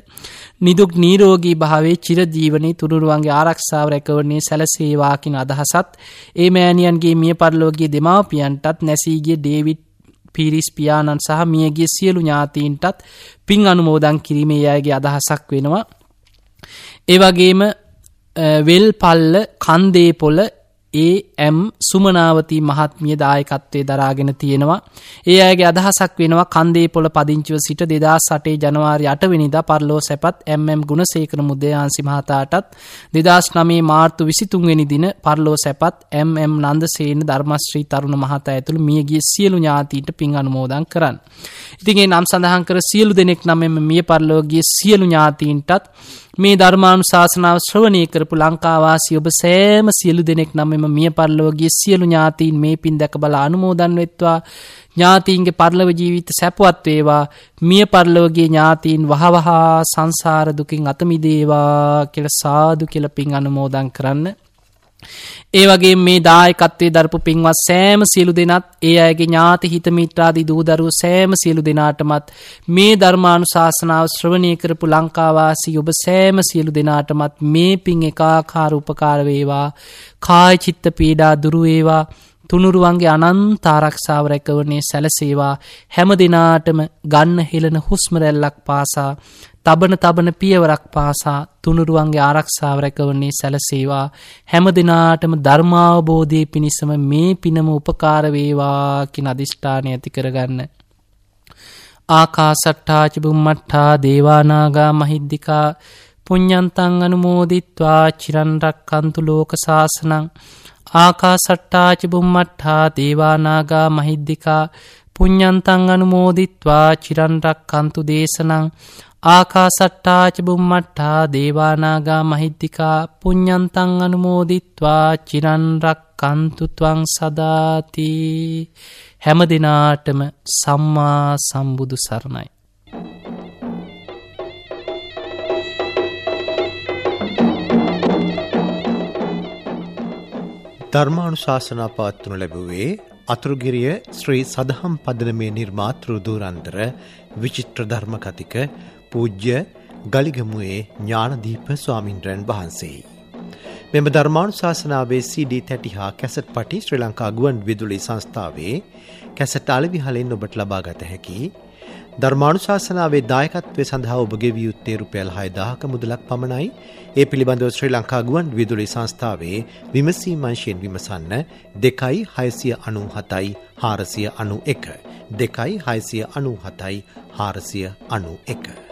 නිදුක් නීරෝගී භාවේ චිරජීවනයේ තුරුරුවන්ගේ ආරක්ෂාව රැකවරණේ සැලසේවාකින අදහසත් ඒ මෑණියන්ගේ මිය පරලෝකයේ දෙමාපියන්ටත් නැසීගේ ඩේවිඩ් පිරිස් පියාණන් සහ මියගේ සියලු ඥාතීන්ටත් පින් අනුමෝදන් කිරීමේ අයගේ අදහසක් වෙනවා. ඒවගේම වෙල් පල්ල කන්දේ පොල ඒම් සුමනාවතී මහත්මිය දායකත්වය දරාගෙන තියෙනවා. ඒ අයගේ අදහසක් වෙනවා කන්දේ පොළ පදිංචිව සිට දෙදා සටේ ජනවාරි අටවෙනිද පරලෝ සැපත් එම්ම් ගුණසේකර මුදයාන්සි මහතාටත් දෙදස් නමේ මාර්තු විසිතුන්වෙනි දින පරලෝ සැපත් එම්ම් නන්දසේන ධර්මශ්‍රී තරුණ මහතා ඇතුළ මියගේ සියලු ඥාතීට පින් අනුමෝදන් කරන්න. ඉතින්ගේ නම් සඳහන් කර සියලු දෙනෙක් නමෙම මිය පරලෝගේ සියලු ඥාතීන්ටත් මේ ධර්මානු ශාසනාව ශ්‍රවණය කරපු ලංකාවාසි ඔබ සෑම සියලු දෙනෙක් නමම මිය පරලෝගේ සියලු ඥාතීන් මේ පින් දැක බල අනුමෝදන් වෙත්වා. ඥාතීන්ගේ පරලව ජීවිත සැපවත් වේවා. මිය පරලෝගේ ඥාතීන් වහවහා සංසාරදුකින් අතමිදේවා කියල සාදු කියල පින් අනුමෝදන් කරන්න. ඒ වගේ මේ දායකත්වයේ දරපු පින්වත් සෑම සියලු දෙනත් ඒ අයගේ ඥාති හිතමිත්‍රාදී දූදරුව සෑම සියලු දෙනාටමත් මේ ධර්මානු ශාසනාව ශ්‍රවණය කරපු ලංකාවාසි ඔබ සෑම සියලු දෙනාටමත් මේ පින් එකාකාර උපකාරවේවා කායචිත්ත පීඩා දුරුවේවා තුනුරුවන්ගේ අනන්ත ආරක්ෂාව රැකවනේ සැලසේවා. හැම දෙනාටම ගන්න හෙළන හුස්මරැල්ලක් පාසා තබන තබන පියවරක් පාසා තුනුරුවන්ගේ ආරක්ෂාව රැකවන්නේ සැලසේවා. හැම දෙනාටම ධර්මාවබෝධය පිණිසම මේ පිනම උපකාරවේවාකි අධිෂ්ඨානය ඇති කරගන්න. ආකාසට්ටාචිබුම්මට්ටා දේවානාගා මහිද්දිකා පුඤ්ඥන්තං අනුමෝදිත්වා චිරන්රක් කන්තු ලෝක ශාසනං ආකාසට්ටාචිබුම්මට්හා දේවානාගා මහිද්දිකා පුඤ්ඥන්තං අනුමෝදිත්වා චිරන්රක් කන්තු දේශනං. ආකාසට්ටාච බුම්මට්ටා දේවානාගා මහිද්දිකා පුඤ්ඥන්තං අනුමෝදිත්වා චිරන්රක් කන්තුතුවං සදාති හැම දෙනාටම සම්මා සම්බුදු සරණයි. ධර්මානු ශාසනා පවත්වනු ලැබුවේ අතුරුගිරිය ශ්‍රී සදහම් පදනමේ නිර්මාතෘදූරන්දර විචිත්‍ර ධර්ම කතික පූජ්‍ය ගලිගමුවේ ඥානදීප ස්වාමින්ද්‍රයන් වහන්සේයි. මෙම ධර්මාණු ශාසනාවේ CD තැටි හා කැසට් පටි ශ්‍රී ලංකා ගුවන් විදුලි සංස්ථාවේ කැසට අලවිහලෙන් ඔබට ලබාගත හැකි. ධර්මාණු ශාසනාවේ දායකත්වය සඳහා ඔබගේ වියුත්තේ රුපියල් 6000ක මුදලක් පමණයි. ඒ පිළිබඳව ශ්‍රී ලංකා ගුවන් විදුලි සංස්ථාවේ විමසීම් අංශයෙන් විමසන්න 2697යි 491 2697යි 491